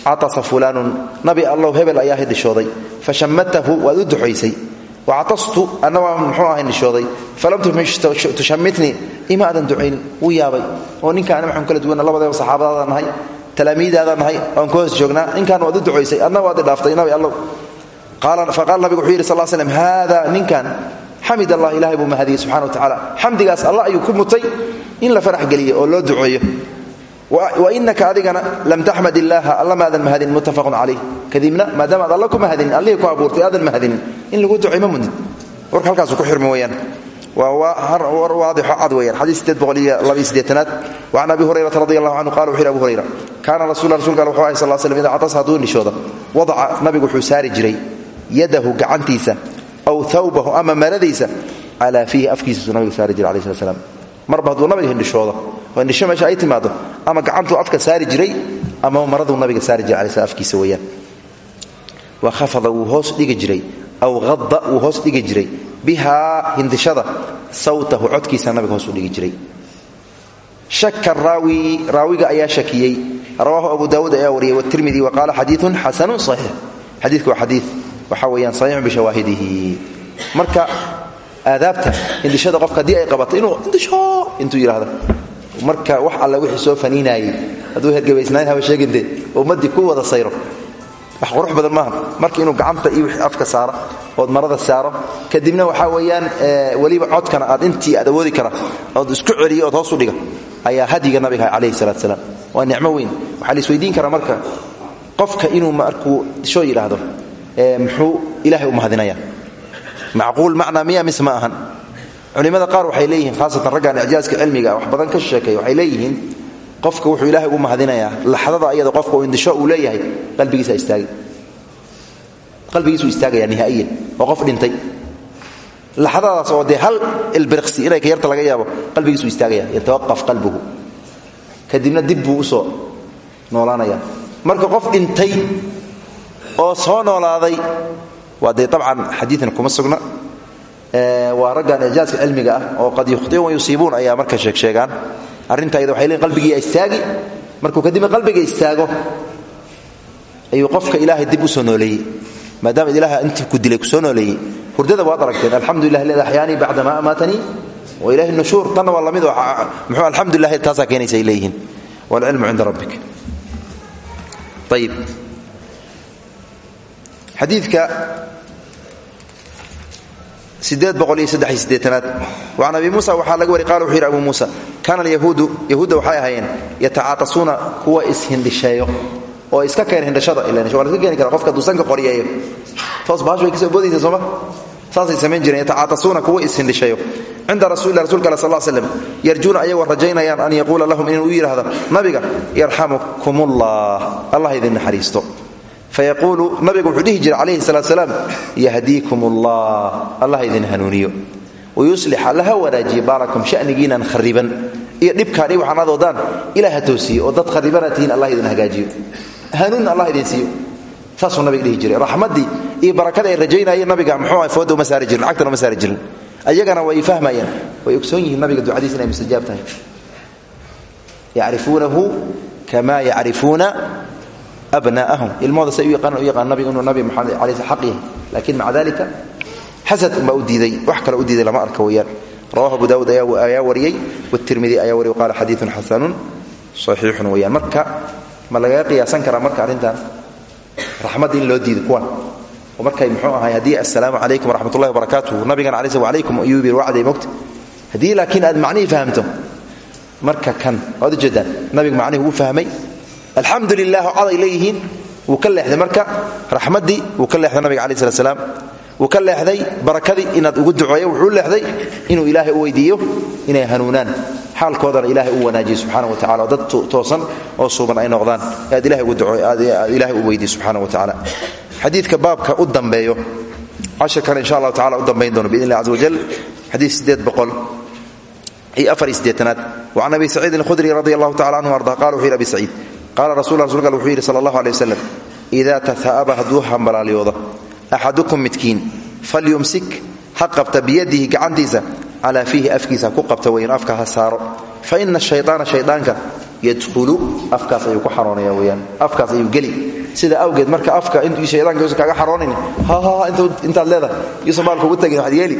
catasa fulaanun nabi allow hebel ayaa hindhishooday fashamatahu waad u ducaysay wacatastu anna waa muxuu aha hindhishooday falam tushamitnii ima aadan ducaynin wuu yaabay oo ninkaan maxaan kala duwana labadaba saxaabadaadaan nahay talaamiidaadaan nahay oan ka hoos joognaa ninkaan waad u ducaysay adna waad idhaaftay nabi allow faqaala nabigu wuxuu yidhi sal slm haada ninkan xamid allah ilahay buu mahadiyey subxana wa tacala xamdigaas allah ayuu ku mutay in la farax geliyo oo loo duceeyo wainaka adigana lam taxmad illaaha alla maadan mahadin muttafaqun calayh kadibna maadaama ad alla ku mahadinin allihii ku abuurtay aadan mahadinin in lagu ducay ma mudnid warka halkaasu ku xirmi weyaan war waadixo cad weyaan xadiis sideetanaad wacan abi hurayrata radi allahu canhu qala wuxu yhi abu hurayra kaana rasula rasulka al wuxuu ahay sal slam ida catasa hadduu nabigu wuxuu saari jiray yadahu gacantiisa aw thawbahu ama maradiisa calaa fiihi afkiisasuu nabigu saari jiray alai slat slam marba hadduu nabiga hindhishoodo oo indhisho meesha ay timaado ama gacantuu afka saari jiray ama maraduu nabiga saari jiray alai sl afkiisa weeyaan wa khafada wuu hoos dhigi jiray. Aw hadda wuu hoos dhigi jiray. Bihaa hindishada. Sawtahu codkiisa nabiga hoos u jiray. Shaka raawi raawiga ayaa shakiyey. Rawaahu abu daawuud ayaa wariyay wtirmidi wa qaala xadiiun xasanun saxiix. Xadiidku waa xadii waxa weeyaan saxiixun bishawaahidihi marka aadaabta indishada qofka haddii ay qabato inuu indisho intuu yidhaahda marka wax alla wixii soo faniinaayey hadduu hergebaysnaayn haba sheeginde ummaddii ku wada sayro wax qurux badan maaha. Marka inuu gacanta iyo wixii afka saaro ood marada saaro kadibna waxaa weeyaan weliba codkana aad intii aad awoodi kara ood isku celiyo ood hoos u dhiga ayaa hadiga nabiga calayhi salaatu salaam. Waa nicmo weyn. Waxaa la isweydiin karaa marka qofka inuu markuu shoo yidhaahdo muxuu ilaahay u mahadinaya macquul macnaa miya mise ma qaar waxay leeyihiin khaasatan raggan icjaaska cilmiga wax badan ka sheekeeya waxay leeyihiin qofka wuxuu ilaahay ugu mahadinayaa laxdada ayada qofka uu indisho uu leeyahay qalbigiisa istaagi qalbigiisuu istaagaya nihaa'iyan oo qof dhintay. Laxdadaas oo dee hal ilbiriqsi inay ka yarta laga yaabo qalbigiisuu istaagaya yatawaqaf qalbuhu. Kadibna dib buu u soo noolaanaya. Marka qof dhintay oo soo noolaaday waa dee abcan xadiian kuma sugna. Waa raggan icjaaska cilmiga ah oo qad yukhtiun wayusiibuun ayaa marka sheegsheegaan arrinta ayada waxay leeyiin qalbigiiya istaagi. Markuu kadibna qalbiga istaago ayuu qofka ilaahay dib u soo nooleeyey. Maadaama ilaah intii ku dilay ku soo nooleeyey hurdada waad aragteen alxamdulilah led axyaanii bacda maa amaatanii wa ilahi nushuur. Tanna waa la mid oo muxuu alxamdulilah taasaa keenaysa ay leeyihiin waalcilmu cinda rabbik. Ayib xadiidka siddeetanaad wacan abi muusa waxaa laga wari qala wuxuu yidhi abu muusa kaana alyahuudu yahuudda waxay ahaayeen yatacaatasuuna kuwa ishindhisheeyo oo iska keen hindhashada. Ila waa laska keeni kara qofka hadduu sanka qoriyeeyo toos bahashu way ka soo boodaysa sooma samayn jireen yatacaatasuuna kuwa ishindhisheeyo cinda rasulilah rasulka al sal slam yarjuuna ayagoo rajaynayaan an yaquula lahum inuu u yidhaahdo nabiga yarxamukumullah allah idin naxariisto fayaquulu nabigu wuxuu dhihi jiray calayhi salaat salaam yahdiikum allah allah idin hanuuniyo wayuslix alla ha wanaajiye baarakum shanigiinan khariban iyo dhibkaan iyo waxaan adoodaan ilah ha toosiyo oo dad kharibana tihiin allah idin hagaajiyo hanuun allah idin siiyo saasuu nabiga dhihi jiray raxmaddii iyo barakada ay rajaynayeen nabiga muxuu fooda uma saari jirin lacagtana uma saari jirin ayagana way fahmayaan way abnaa'ahum ilmahooda say u yaqaan u yaqaan nabiga inuu nabi maxamed alay sl xaq yahay laakiin maca dalika xasad unbaa u diiday wax kale u diiday lama arka weeyaan rawahu abu daawuud ayaa wariyey wtirmidi ayaa wariyay qaala xadiiun xasanun saxiixun weyaan marka ma lagaga qiyaasan karaa marka arrintan raxmad in loo diido kuwan oo markay muxuu ahay haddii assalaamu calaykum waraxmat ullahi wabarakaatuhu nabigan alay sl alaykum ayuu bir wacday mogta haddii laakiin aad macnihii fahamto marka kan waad ujeedaan nabiga macnihii wuu fahmay alxamdu lilah oo caday leeyihiin. Wuu ka leexday marka. Raxmaddii wuu ka leexday nabiga alai slat slaam wuu ka leexday barakadii ugu duceeyo. Wuxuu leexday inuu ilaahay u weydiiyo inay hanuunaan. Xaalkoodana ilaahay u wanaajiyo subxaana wa tacala dad toosan oo suuban ay noqdaan. Aad ilaahay u weydiiyo subxaana wa tacaala. Xadiidka baabka u dambeeyo. Cashirkan insha allahu tacala u dambayn doono biidn illah caza wajal xadiid sideed boqol iyo afar iyo siddeetanaad. Wacan abi saciidin alkhudri radi allahu tacala arda qala wuxuu yidhi abi qaala rasul rasulka al wuxuu yidhi sala allahu aley wasalam idaa tahaa'aba hadduu hambalaaliyoodo axadukum midkiin falyumsik ha qabta biyadihi gacantiisa calaa fiihi afkiisa ku qabta weyn afka ha saaro. Fa ina shayaana shayaanka yadkhulu afkaas ayuu ku xaroonaya weyaan afkaas ayuu geli. Sida awgeed marka afka shayaanka yuusan kaaga xaroonayn intaad leedahay yuusan baalka ugu tagin waxad yeeli.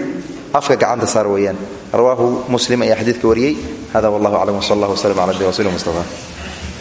Afka gacanta saar weeyaan. Rawaahu muslim ayaa xadiidka wariyey. Hada wallahu aclam wsal allah wslm cala abdi rasuuli mustafa